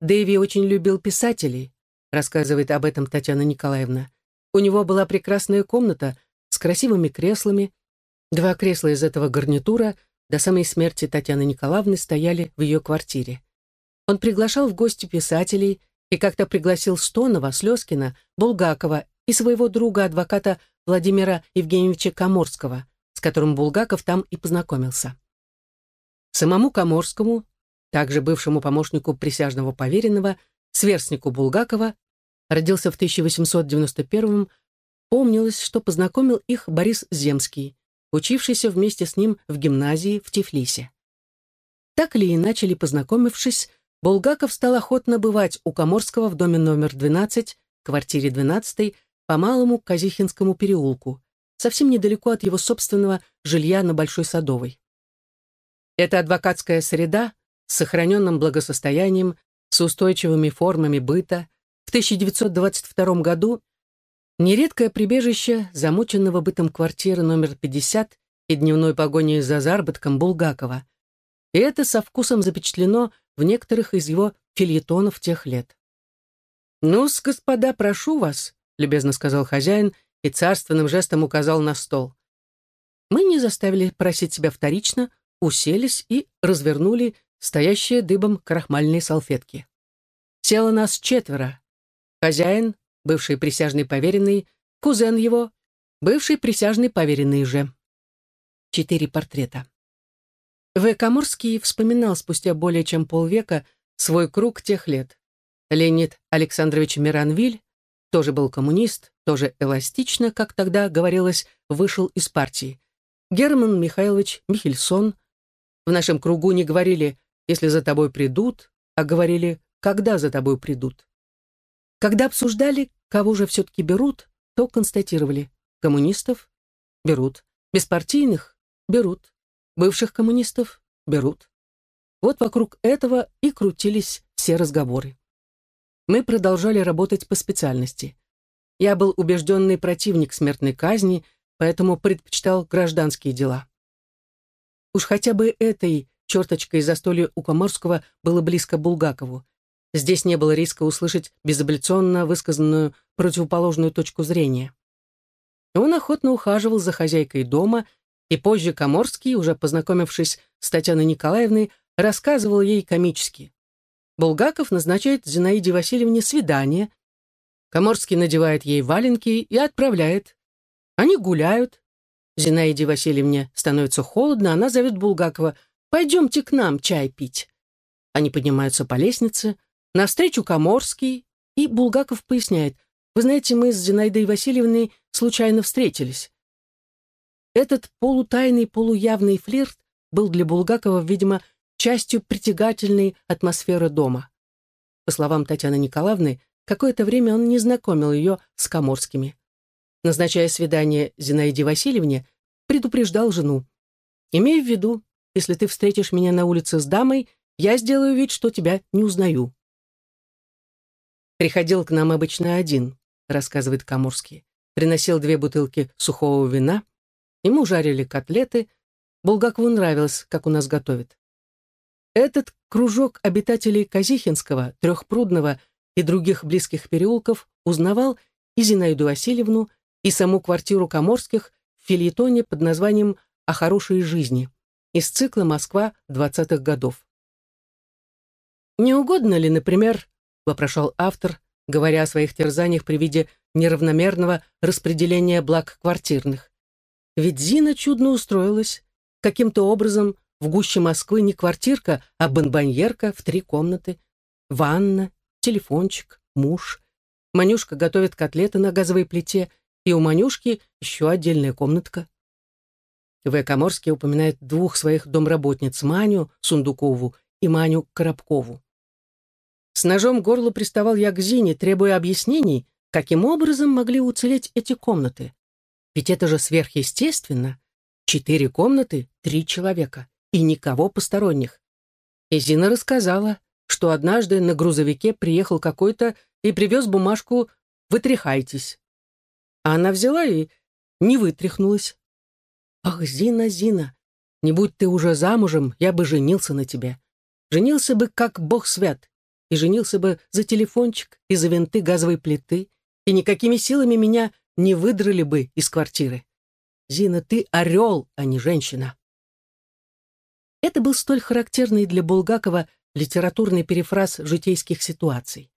Дэви очень любил писателей, рассказывает об этом Татьяна Николаевна. У него была прекрасная комната с красивыми креслами, Два кресла из этого гарнитура до самой смерти Татьяны Николаевны стояли в ее квартире. Он приглашал в гости писателей и как-то пригласил Стонова, Слезкина, Булгакова и своего друга-адвоката Владимира Евгеньевича Коморского, с которым Булгаков там и познакомился. Самому Коморскому, также бывшему помощнику присяжного поверенного, сверстнику Булгакова, родился в 1891 помнилось, что познакомил их Борис Земский, учившийся вместе с ним в гимназии в Тифлисе. Так или иначе, ли познакомившись, Булгаков стал охотно бывать у Коморского в доме номер 12, квартире 12, по Малому Казихинскому переулку, совсем недалеко от его собственного жилья на Большой Садовой. Эта адвокатская среда с сохраненным благосостоянием, с устойчивыми формами быта, в 1922 году Нередкое прибежище замученного бытом квартиры номер 50 и дневной погони за заработком Булгакова. И это со вкусом запечатлено в некоторых из его фильетонов тех лет. «Ну-с, господа, прошу вас», — любезно сказал хозяин и царственным жестом указал на стол. Мы не заставили просить себя вторично, уселись и развернули стоящие дыбом крахмальные салфетки. Село нас четверо. Хозяин, бывший присяжный поверенный, кузен его, бывший присяжный поверенный же. четыре портрета. В. Коморский вспоминал спустя более чем полвека свой круг тех лет. Леонид Александрович Миранвиль тоже был коммунист, тоже эластично, как тогда говорилось, вышел из партии. Герман Михайлович Михельсон. В нашем кругу не говорили «если за тобой придут», а говорили «когда за тобой придут». Когда обсуждали, кого же все-таки берут, то констатировали «коммунистов берут», беспартийных берут, бывших коммунистов берут. Вот вокруг этого и крутились все разговоры мы продолжали работать по специальности. Я был убежденный противник смертной казни, поэтому предпочитал гражданские дела. Уж хотя бы этой черточкой застолья у Коморского было близко Булгакову. Здесь не было риска услышать безапелляционно высказанную противоположную точку зрения. Он охотно ухаживал за хозяйкой дома, и позже Коморский, уже познакомившись с Татьяной Николаевной, рассказывал ей комически. Булгаков назначает Зинаиде Васильевне свидание. Коморский надевает ей валенки и отправляет. Они гуляют. Зинаиде Васильевне становится холодно, она зовет Булгакова «Пойдемте к нам чай пить». Они поднимаются по лестнице, навстречу Коморский, и Булгаков поясняет «Вы знаете, мы с Зинаидой Васильевной случайно встретились». Этот полутайный, полуявный флирт был для Булгакова, видимо, частью притягательной атмосферы дома. По словам Татьяны Николаевны, какое-то время он не знакомил ее с Коморскими. Назначая свидание Зинаиде Васильевне, предупреждал жену. «Имей в виду, если ты встретишь меня на улице с дамой, я сделаю вид, что тебя не узнаю». «Приходил к нам обычно один», — рассказывает Коморский. Приносил две бутылки сухого вина. Ему жарили котлеты. Булгакову нравилось, как у нас готовят. Этот кружок обитателей Казихинского, Трехпрудного и других близких переулков узнавал и Зинаиду Васильевну, и саму квартиру Коморских в фильетоне под названием «О хорошей жизни» из цикла «Москва 20-х годов». «Не угодно ли, например, — вопрошал автор, говоря о своих терзаниях при виде неравномерного распределения благ квартирных. Ведь Зина чудно устроилась, каким-то образом в гуще Москвы не квартирка, а бонбоньерка в три комнаты. Ванна, телефончик, муж. Манюшка готовит котлеты на газовой плите, и у Манюшки еще отдельная комнатка. В. Коморский упоминает двух своих домработниц, Маню Сундукову и Маню Коробкову. С ножом горло приставал я к Зине, требуя объяснений, каким образом могли уцелеть эти комнаты. Ведь это же сверхъестественно. Четыре комнаты, три человека и никого посторонних. И Зина рассказала, что однажды на грузовике приехал какой-то и привез бумажку «Вытряхайтесь». А она взяла и не вытряхнулась. «Ах, Зина, Зина, не будь ты уже замужем, я бы женился на тебе. Женился бы, как бог свят, и женился бы за телефончик и за винты газовой плиты, и никакими силами меня не выдрали бы из квартиры. Зина, ты орел, а не женщина». Это был столь характерный для Булгакова литературный перефраз житейских ситуаций.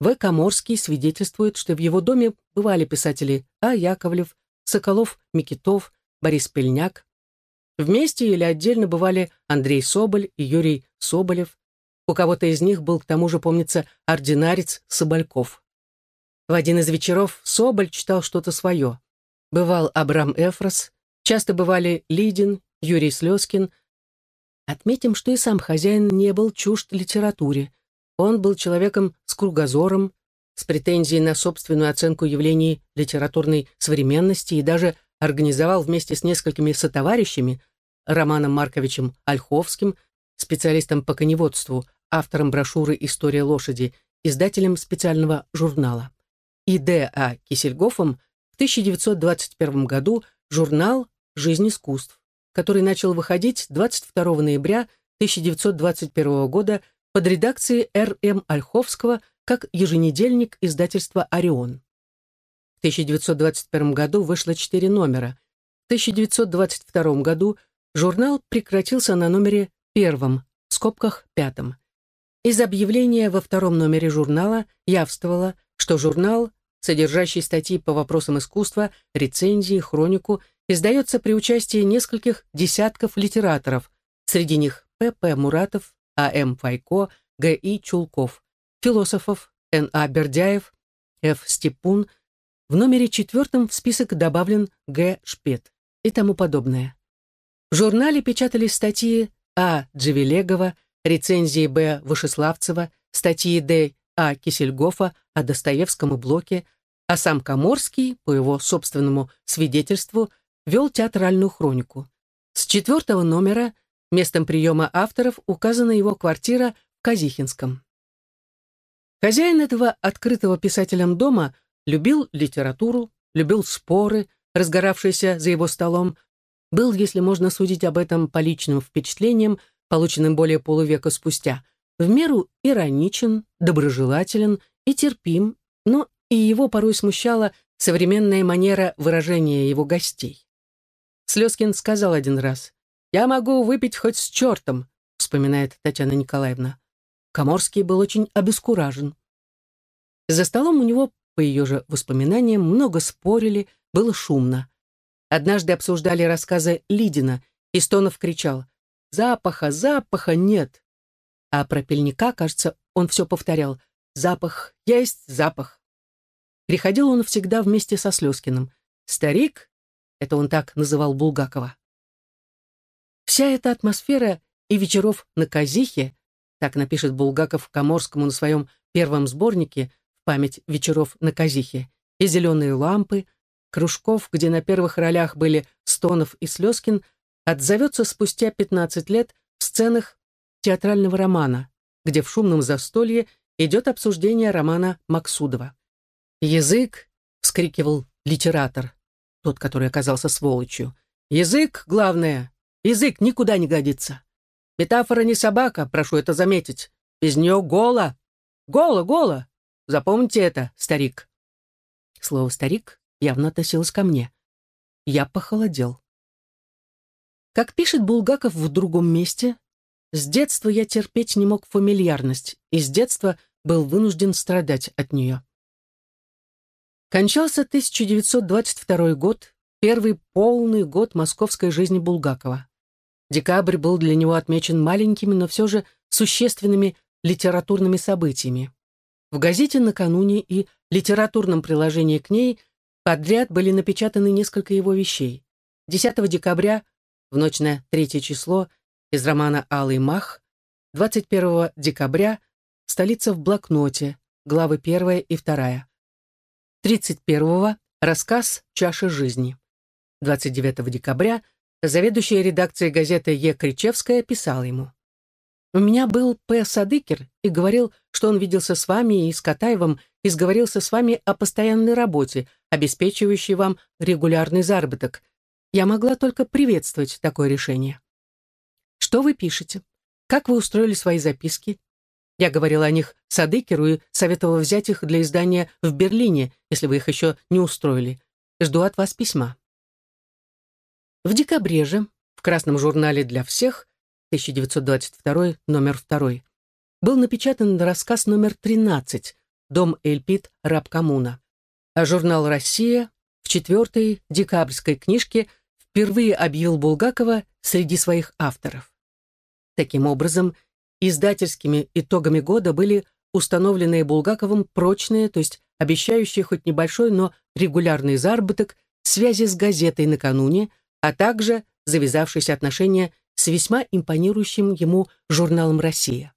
В. Коморский свидетельствует, что в его доме бывали писатели А. Яковлев, Соколов, Микитов, Борис Пельняк. Вместе или отдельно бывали Андрей Соболь и Юрий Соболев. У кого-то из них был, к тому же, помнится, ординарец Собольков. В один из вечеров Соболь читал что-то свое. Бывал Абрам Эфрос, часто бывали Лидин, Юрий Слезкин, Отметим, что и сам хозяин не был чужд литературе. Он был человеком с кругозором, с претензией на собственную оценку явлений литературной современности и даже организовал вместе с несколькими сотоварищами, Романом Марковичем Ольховским, специалистом по коневодству, автором брошюры «История лошади», издателем специального журнала, и Д. А. Кисельгофом в 1921 году журнал «Жизнь искусств», который начал выходить 22 ноября 1921 года под редакцией Р.М. Ольховского как еженедельник издательства «Орион». В 1921 году вышло четыре номера. В 1922 году журнал прекратился на номере первом, в скобках пятом. Из объявления во втором номере журнала явствовало, что журнал, содержащий статьи по вопросам искусства, рецензии, хронику издается при участии нескольких десятков литераторов, среди них П.П. Муратов, А.М. Файко, Г.И. Чулков, философов Н.А. Бердяев, Ф. Степун, в номере четвертом в список добавлен Г. Шпет и тому подобное. В журнале печатались статьи А. Джевелегова, рецензии Б. Вышеславцева, статьи Д. А. Кисельгофа о Достоевском и Блоке, а сам Коморский, по его собственному свидетельству, вел театральную хронику. С четвертого номера местом приема авторов указана его квартира в Казихинском. Хозяин этого открытого писателем дома – любил литературу, любил споры, разгоравшиеся за его столом, был, если можно судить об этом по личным впечатлениям, полученным более полувека спустя, в меру ироничен, доброжелателен и терпим, но и его порой смущала современная манера выражения его гостей. Слезкин сказал один раз, «Я могу выпить хоть с чертом», вспоминает Татьяна Николаевна. Коморский был очень обескуражен. За столом у него по ее же воспоминаниям, много спорили, было шумно. Однажды обсуждали рассказы Лидина, и Стонов кричал «Запаха, запаха нет!» А про пельника, кажется, он все повторял «Запах, есть запах!» Приходил он всегда вместе со Слезкиным. «Старик» — это он так называл Булгакова. Вся эта атмосфера и вечеров на Казихе, так напишет Булгаков Коморскому на своем первом сборнике, память вечеров на Казихе, и зеленые лампы, кружков, где на первых ролях были Стонов и Слезкин, отзовется спустя 15 лет в сценах театрального романа, где в шумном застолье идет обсуждение романа Максудова. «Язык!» — вскрикивал литератор, тот, который оказался сволочью. «Язык — главное! Язык никуда не годится! Метафора не собака, прошу это заметить. Без нее голо! Голо, голо! Запомните это, старик». Слово «старик» явно относилось ко мне. Я похолодел. Как пишет Булгаков в другом месте, «С детства я терпеть не мог фамильярность, и с детства был вынужден страдать от нее». Кончался 1922 год, первый полный год московской жизни Булгакова. Декабрь был для него отмечен маленькими, но все же существенными литературными событиями. В газете накануне и литературном приложении к ней подряд были напечатаны несколько его вещей. 10 декабря, в ночь на третье число, из романа «Алый мах», 21 декабря «Столица в блокноте», главы 1 и 2. 31 рассказ «Чаша жизни». 29 декабря заведующая редакцией газеты Е. Кричевская писала ему у меня был П. Садыкер и говорил, что он виделся с вами и с Катаевым и сговорился с вами о постоянной работе, обеспечивающей вам регулярный заработок. Я могла только приветствовать такое решение. Что вы пишете? Как вы устроили свои записки? Я говорила о них Садыкеру и советовала взять их для издания в Берлине, если вы их еще не устроили. Жду от вас письма. В декабре же в красном журнале для всех 1922, номер 2, был напечатан рассказ номер 13 «Дом Эльпит. Раб коммуна». А журнал «Россия» в четвертой декабрьской книжке впервые объявил Булгакова среди своих авторов. Таким образом, издательскими итогами года были установленные Булгаковым прочные, то есть обещающие хоть небольшой, но регулярный заработок, связи с газетой накануне, а также завязавшиеся отношения с весьма импонирующим ему журналом «Россия».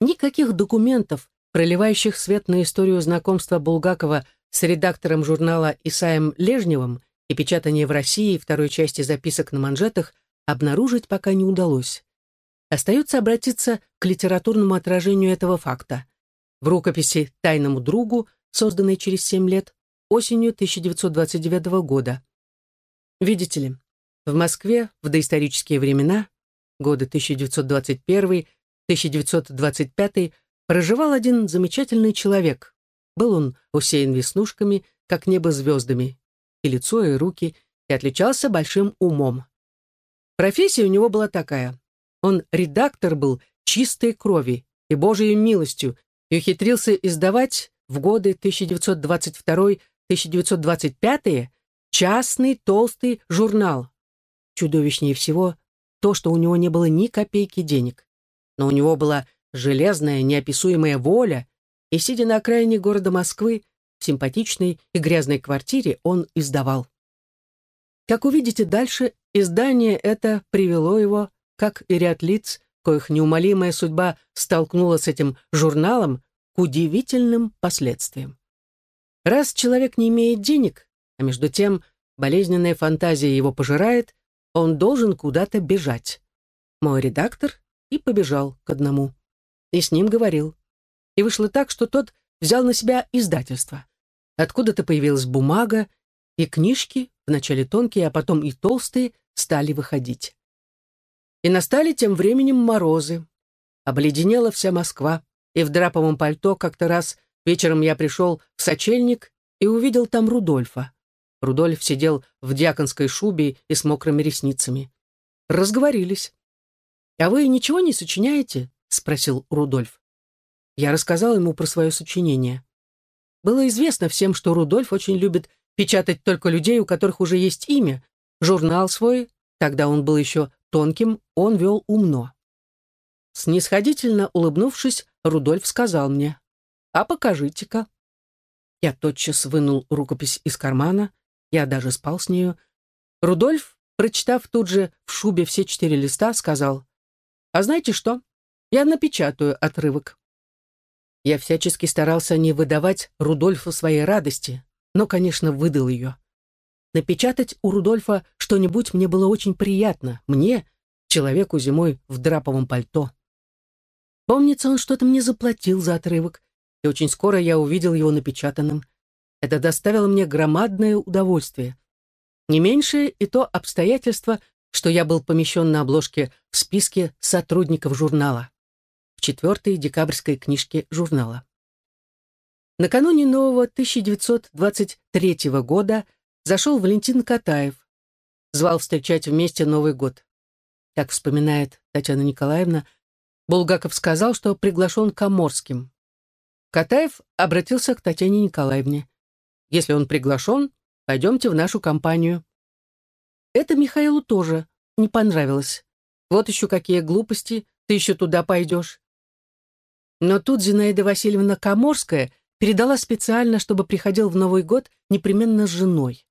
Никаких документов, проливающих свет на историю знакомства Булгакова с редактором журнала Исаем Лежневым и печатания в России второй части записок на манжетах обнаружить пока не удалось. Остается обратиться к литературному отражению этого факта. В рукописи «Тайному другу», созданной через семь лет, осенью 1929 года. Видите ли, в Москве в доисторические времена, годы 1921-1925, проживал один замечательный человек. Был он усеян веснушками, как небо звездами, и лицо, и руки, и отличался большим умом. Профессия у него была такая. Он редактор был чистой крови и Божией милостью и ухитрился издавать в годы 1922-1925 частный толстый журнал. Чудовищнее всего то, что у него не было ни копейки денег. Но у него была железная, неописуемая воля, и, сидя на окраине города Москвы, в симпатичной и грязной квартире, он издавал. Как увидите дальше, издание это привело его, как и ряд лиц, коих неумолимая судьба столкнула с этим журналом, к удивительным последствиям. Раз человек не имеет денег, а между тем болезненная фантазия его пожирает, он должен куда-то бежать. Мой редактор и побежал к одному. И с ним говорил. И вышло так, что тот взял на себя издательство. Откуда-то появилась бумага, и книжки, вначале тонкие, а потом и толстые, стали выходить. И настали тем временем морозы. Обледенела вся Москва, и в драповом пальто как-то раз вечером я пришел в сочельник и увидел там Рудольфа. Рудольф сидел в дьяконской шубе и с мокрыми ресницами. Разговорились. «А вы ничего не сочиняете?» — спросил Рудольф. Я рассказал ему про свое сочинение. Было известно всем, что Рудольф очень любит печатать только людей, у которых уже есть имя. Журнал свой, тогда он был еще тонким, он вел умно. Снисходительно улыбнувшись, Рудольф сказал мне, «А покажите-ка». Я тотчас вынул рукопись из кармана, я даже спал с нею. Рудольф, прочитав тут же в шубе все четыре листа, сказал, «А знаете что? Я напечатаю отрывок». Я всячески старался не выдавать Рудольфу своей радости, но, конечно, выдал ее. Напечатать у Рудольфа что-нибудь мне было очень приятно, мне, человеку зимой в драповом пальто. Помнится, он что-то мне заплатил за отрывок, и очень скоро я увидел его напечатанным. Это доставило мне громадное удовольствие. Не меньшее и то обстоятельство, что я был помещен на обложке в списке сотрудников журнала, в четвертой декабрьской книжке журнала. Накануне нового 1923 года зашел Валентин Катаев. Звал встречать вместе Новый год. Как вспоминает Татьяна Николаевна, Булгаков сказал, что приглашен Коморским. Катаев обратился к Татьяне Николаевне. «Если он приглашен, пойдемте в нашу компанию». Это Михаилу тоже не понравилось. Вот еще какие глупости, ты еще туда пойдешь. Но тут Зинаида Васильевна Коморская передала специально, чтобы приходил в Новый год непременно с женой.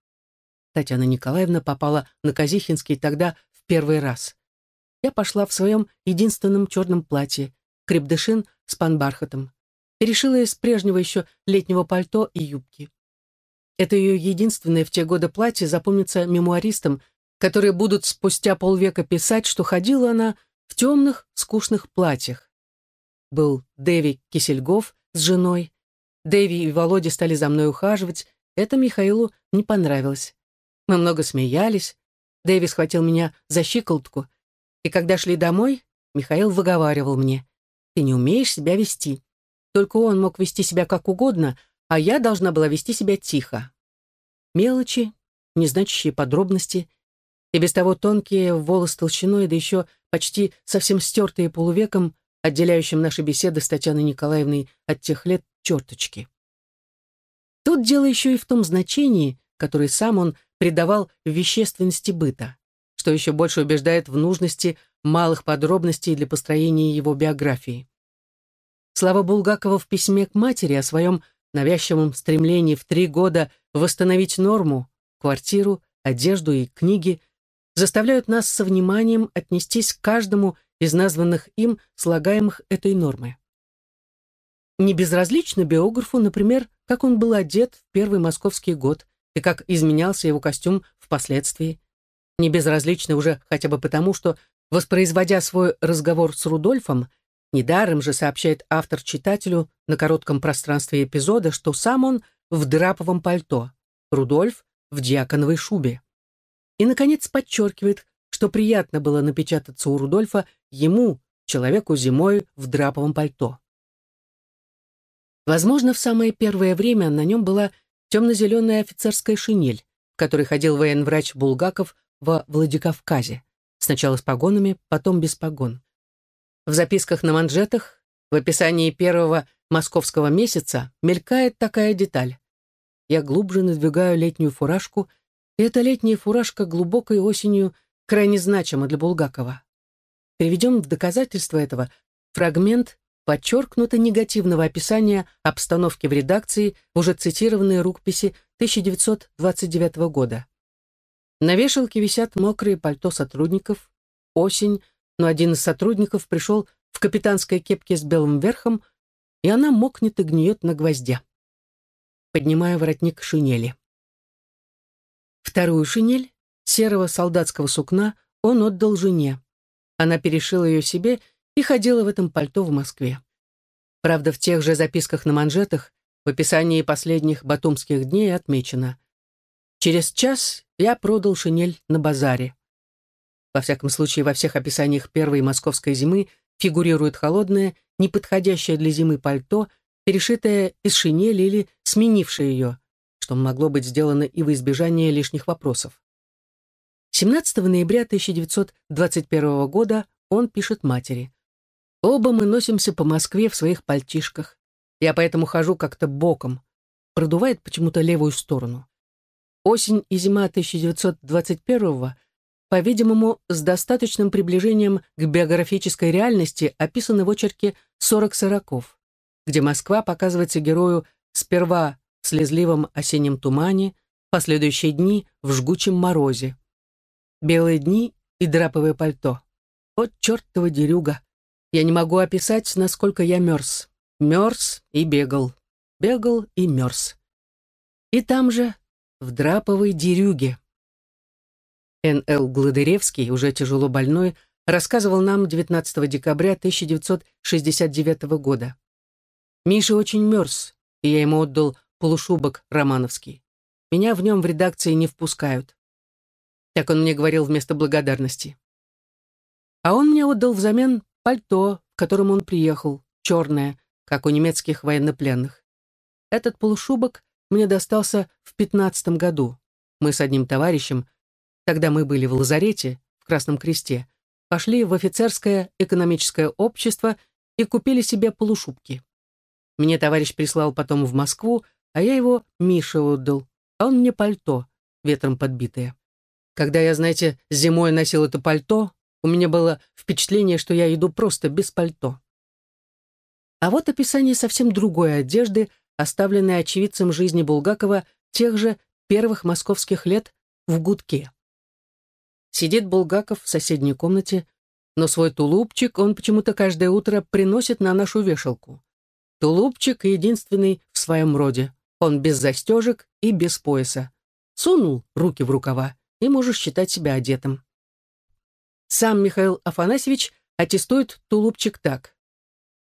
Татьяна Николаевна попала на Казихинский тогда в первый раз. Я пошла в своем единственном черном платье, крепдышин с панбархатом. Перешила из прежнего еще летнего пальто и юбки. Это ее единственное в те годы платье запомнится мемуаристам, которые будут спустя полвека писать, что ходила она в темных, скучных платьях. Был Дэви Кисельгов с женой, Дэви и Володя стали за мной ухаживать. Это Михаилу не понравилось. Мы много смеялись. Дэви схватил меня за щиколотку. И когда шли домой, Михаил выговаривал мне. «Ты не умеешь себя вести. Только он мог вести себя как угодно, а я должна была вести себя тихо». Мелочи, незначащие подробности, и без того тонкие волосы толщиной, да еще почти совсем стертые полувеком, отделяющим наши беседы с Татьяной Николаевной от тех лет, черточки. Тут дело еще и в том значении, которое сам он придавал вещественности быта, что еще больше убеждает в нужности малых подробностей для построения его биографии. Слава Булгакова в письме к матери о своем навязчивом стремлении в три года восстановить норму, квартиру, одежду и книги, заставляют нас со вниманием отнестись к каждому из названных им слагаемых этой нормы. Не безразлично биографу, например, как он был одет в первый московский год и как изменялся его костюм впоследствии. Не безразлично уже хотя бы потому, что, воспроизводя свой разговор с Рудольфом, недаром же сообщает автор читателю на коротком пространстве эпизода, что сам он в драповом пальто, Рудольф в диаконовой шубе. И, наконец, подчеркивает, что приятно было напечататься у Рудольфа ему, человеку зимой в драповом пальто. Возможно, в самое первое время на нем была темно-зеленая офицерская шинель, в которой ходил военврач Булгаков во Владикавказе. Сначала с погонами, потом без погон. В записках на манжетах, в описании первого московского месяца мелькает такая деталь. Я глубже надвигаю летнюю фуражку И эта летняя фуражка глубокой осенью крайне значима для Булгакова. Приведем в доказательство этого фрагмент подчеркнуто негативного описания обстановки в редакции в уже цитированной рукописи 1929 года. На вешалке висят мокрые пальто сотрудников, осень, но один из сотрудников пришел в капитанской кепке с белым верхом, и она мокнет и гниет на гвозде. Поднимаю воротник шинели. Вторую шинель, серого солдатского сукна, он отдал жене. Она перешила ее себе и ходила в этом пальто в Москве. Правда, в тех же записках на манжетах в описании последних батумских дней отмечено «Через час я продал шинель на базаре». Во всяком случае, во всех описаниях первой московской зимы фигурирует холодное, неподходящее для зимы пальто, перешитое из шинели или сменившее ее, что могло быть сделано и в избежание лишних вопросов. 17 ноября 1921 года он пишет матери. «Оба мы носимся по Москве в своих пальтишках. Я поэтому хожу как-то боком. Продувает почему-то левую сторону. Осень и зима 1921-го, по-видимому, с достаточным приближением к биографической реальности описаны в очерке «Сорок сороков», где Москва показывается герою сперва в слезливом осеннем тумане, последующие дни в жгучем морозе. Белые дни и драповое пальто. О, чертова дерюга! Я не могу описать, насколько я мерз. Мерз и бегал. Бегал и мерз. И там же, в драповой дерюге. Н.Л. Гладыревский, уже тяжело больной, рассказывал нам 19 декабря 1969 года. Миша очень мерз, и я ему отдал полушубок романовский. Меня в нем в редакции не впускают. Так он мне говорил вместо благодарности. А он мне отдал взамен пальто, в котором он приехал, черное, как у немецких военнопленных. Этот полушубок мне достался в пятнадцатом году. Мы с одним товарищем, тогда мы были в лазарете, в Красном Кресте, пошли в офицерское экономическое общество и купили себе полушубки. Мне товарищ прислал потом в Москву, а я его Мише отдал, а он мне пальто, ветром подбитое. Когда я, знаете, зимой носил это пальто, у меня было впечатление, что я иду просто без пальто. А вот описание совсем другой одежды, оставленной очевидцем жизни Булгакова тех же первых московских лет в гудке. Сидит Булгаков в соседней комнате, но свой тулупчик он почему-то каждое утро приносит на нашу вешалку. Тулупчик единственный в своем роде. Он без застежек и без пояса. Сунул руки в рукава и можешь считать себя одетым. Сам Михаил Афанасьевич аттестует тулупчик так.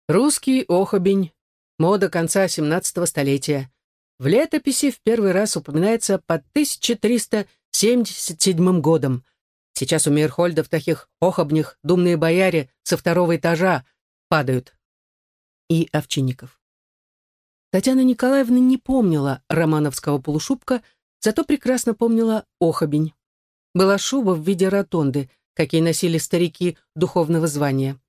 Русский охобень, мода конца XVII столетия. В летописи в первый раз упоминается под 1377 годом. Сейчас у Мейерхольда таких охобнях думные бояре со второго этажа падают. И Овчинников. Татьяна Николаевна не помнила романовского полушубка, зато прекрасно помнила охобень. Была шуба в виде ротонды, какие носили старики духовного звания.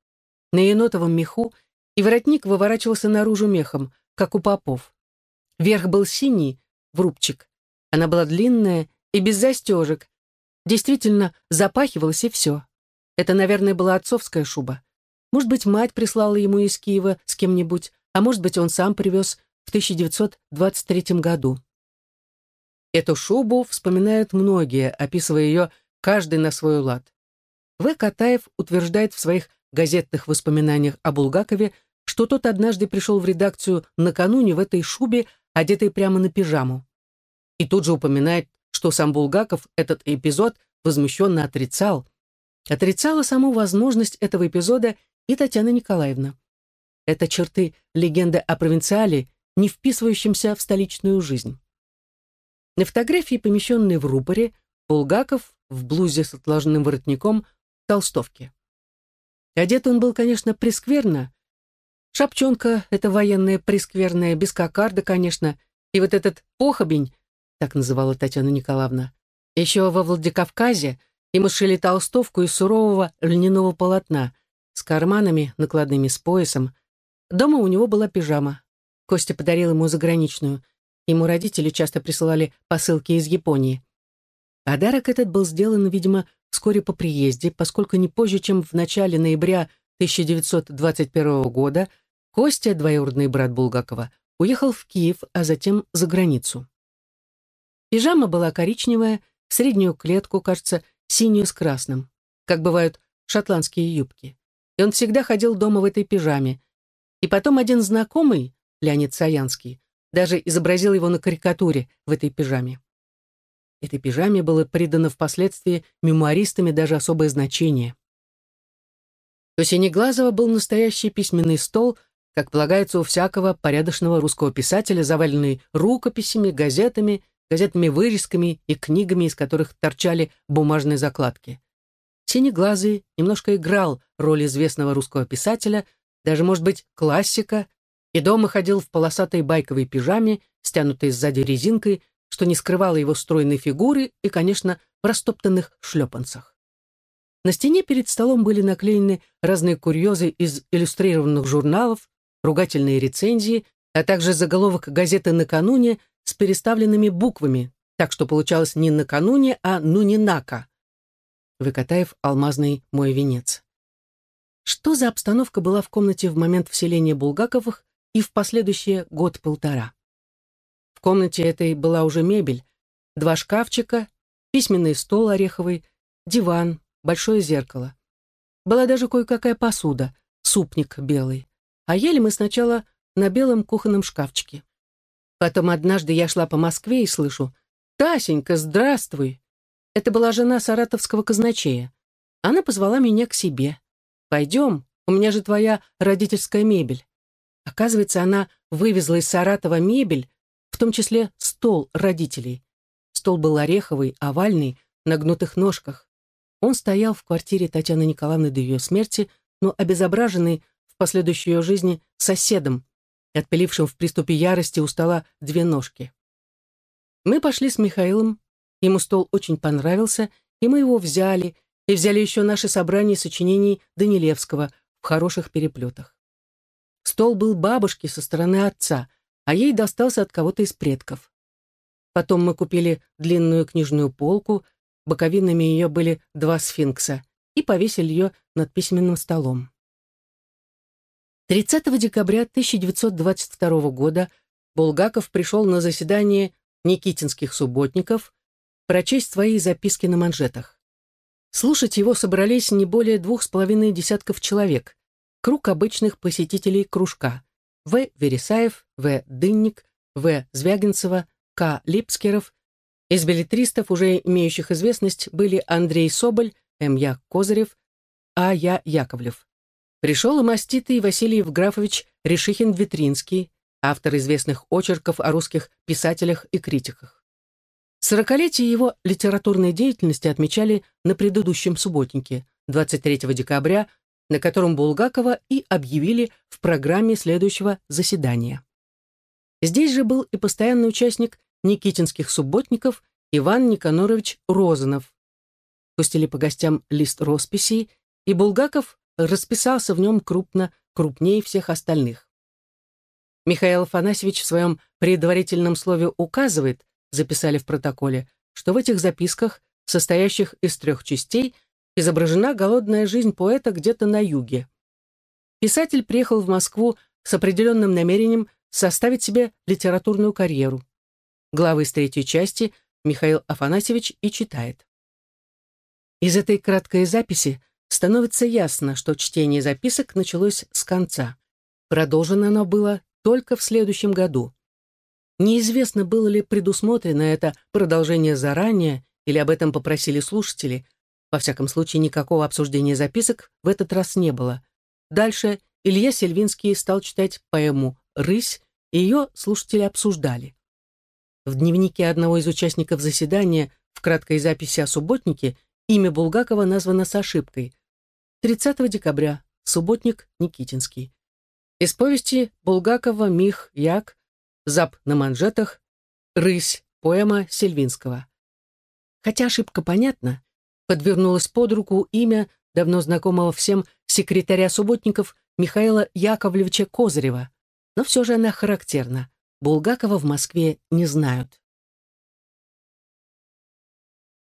На енотовом меху и воротник выворачивался наружу мехом, как у попов. Верх был синий, в рубчик. Она была длинная и без застежек. Действительно, запахивалась и все. Это, наверное, была отцовская шуба. Может быть, мать прислала ему из Киева с кем-нибудь, а может быть, он сам привез в 1923 году. Эту шубу вспоминают многие, описывая ее каждый на свой лад. В. Катаев утверждает в своих газетных воспоминаниях о Булгакове, что тот однажды пришел в редакцию накануне в этой шубе, одетой прямо на пижаму. И тут же упоминает, что сам Булгаков этот эпизод возмущенно отрицал. Отрицала саму возможность этого эпизода и Татьяна Николаевна. Это черты легенды о провинциале, не вписывающемся в столичную жизнь. На фотографии, помещенной в рупоре, Булгаков в блузе с отложенным воротником, толстовке. Одет он был, конечно, прескверно. Шапчонка эта военная прескверная, без кокарда, конечно, и вот этот похобень, так называла Татьяна Николаевна. Еще во Владикавказе ему сшили толстовку из сурового льняного полотна с карманами накладными с поясом. Дома у него была пижама. Костя подарил ему заграничную — Ему родители часто присылали посылки из Японии. Подарок этот был сделан, видимо, вскоре по приезде, поскольку не позже, чем в начале ноября 1921 года Костя, двоюродный брат Булгакова, уехал в Киев, а затем за границу. Пижама была коричневая, среднюю клетку, кажется, синюю с красным, как бывают шотландские юбки. И он всегда ходил дома в этой пижаме. И потом один знакомый, Леонид Саянский, даже изобразил его на карикатуре в этой пижаме. Этой пижаме было придано впоследствии мемуаристами даже особое значение. У Синеглазова был настоящий письменный стол, как полагается у всякого порядочного русского писателя, заваленный рукописями, газетами, газетными вырезками и книгами, из которых торчали бумажные закладки. Синеглазый немножко играл роль известного русского писателя, даже, может быть, классика, и дома ходил в полосатой байковой пижаме, стянутой сзади резинкой, что не скрывало его стройной фигуры и, конечно, в растоптанных шлепанцах. На стене перед столом были наклеены разные курьезы из иллюстрированных журналов, ругательные рецензии, а также заголовок газеты «Накануне» с переставленными буквами, так что получалось не «накануне», а «нунинака». Выкатаев «Алмазный мой венец». Что за обстановка была в комнате в момент вселения Булгаковых и в последующие год-полтора? В комнате этой была уже мебель, два шкафчика, письменный стол ореховый, диван, большое зеркало. Была даже кое-какая посуда, супник белый. А ели мы сначала на белом кухонном шкафчике. Потом однажды я шла по Москве и слышу «Тасенька, здравствуй!» Это была жена саратовского казначея. Она позвала меня к себе. «Пойдем, у меня же твоя родительская мебель». Оказывается, она вывезла из Саратова мебель, в том числе стол родителей. Стол был ореховый, овальный, на гнутых ножках. Он стоял в квартире Татьяны Николаевны до ее смерти, но обезображенный в последующей ее жизни соседом, отпилившим в приступе ярости у стола две ножки. Мы пошли с Михаилом, ему стол очень понравился, и мы его взяли, и взяли еще наше собрание сочинений Данилевского в хороших переплетах. Стол был бабушки со стороны отца, а ей достался от кого-то из предков. Потом мы купили длинную книжную полку, боковинами ее были два сфинкса, и повесили ее над письменным столом. 30 декабря 1922 года Булгаков пришел на заседание Никитинских субботников прочесть свои записки на манжетах. Слушать его собрались не более двух с половиной десятков человек, круг обычных посетителей кружка. В. Вересаев, В. Дынник, В. Звягинцева, К. Липскеров из билетристов, уже имеющих известность, были Андрей Соболь, М. Я. Козырев, А. Я. Яковлев. Пришел и маститый Василий Евграфович Решихин-Витринский, автор известных очерков о русских писателях и критиках. Сорокалетие его литературной деятельности отмечали на предыдущем субботнике, 23 декабря, на котором Булгакова и объявили в программе следующего заседания. Здесь же был и постоянный участник никитинских субботников Иван Никанорович Розанов. Пустили по гостям лист росписей, и Булгаков расписался в нем крупно, крупнее всех остальных. Михаил Афанасьевич в своем предварительном слове указывает, записали в протоколе, что в этих записках, состоящих из трех частей, изображена голодная жизнь поэта где-то на юге. Писатель приехал в Москву с определенным намерением составить себе литературную карьеру главы из третьей части, Михаил Афанасьевич и читает. Из этой краткой записи становится ясно, что чтение записок началось с конца. Продолжено оно было только в следующем году. Неизвестно, было ли предусмотрено это продолжение заранее, или об этом попросили слушатели. Во всяком случае, никакого обсуждения записок в этот раз не было. Дальше Илья Сельвинский стал читать поэму «Рысь», и ее слушатели обсуждали. В дневнике одного из участников заседания в краткой записи о субботнике имя Булгакова названо с ошибкой. 30 декабря. Субботник Никитинский. Из повести Булгакова «Мих Як», «Зап на манжетах», «Рысь», поэма Сельвинского. Хотя ошибка понятна, подвернулось под руку имя давно знакомого всем секретаря субботников Михаила Яковлевича Козырева, но все же она характерна. Булгакова в Москве не знают.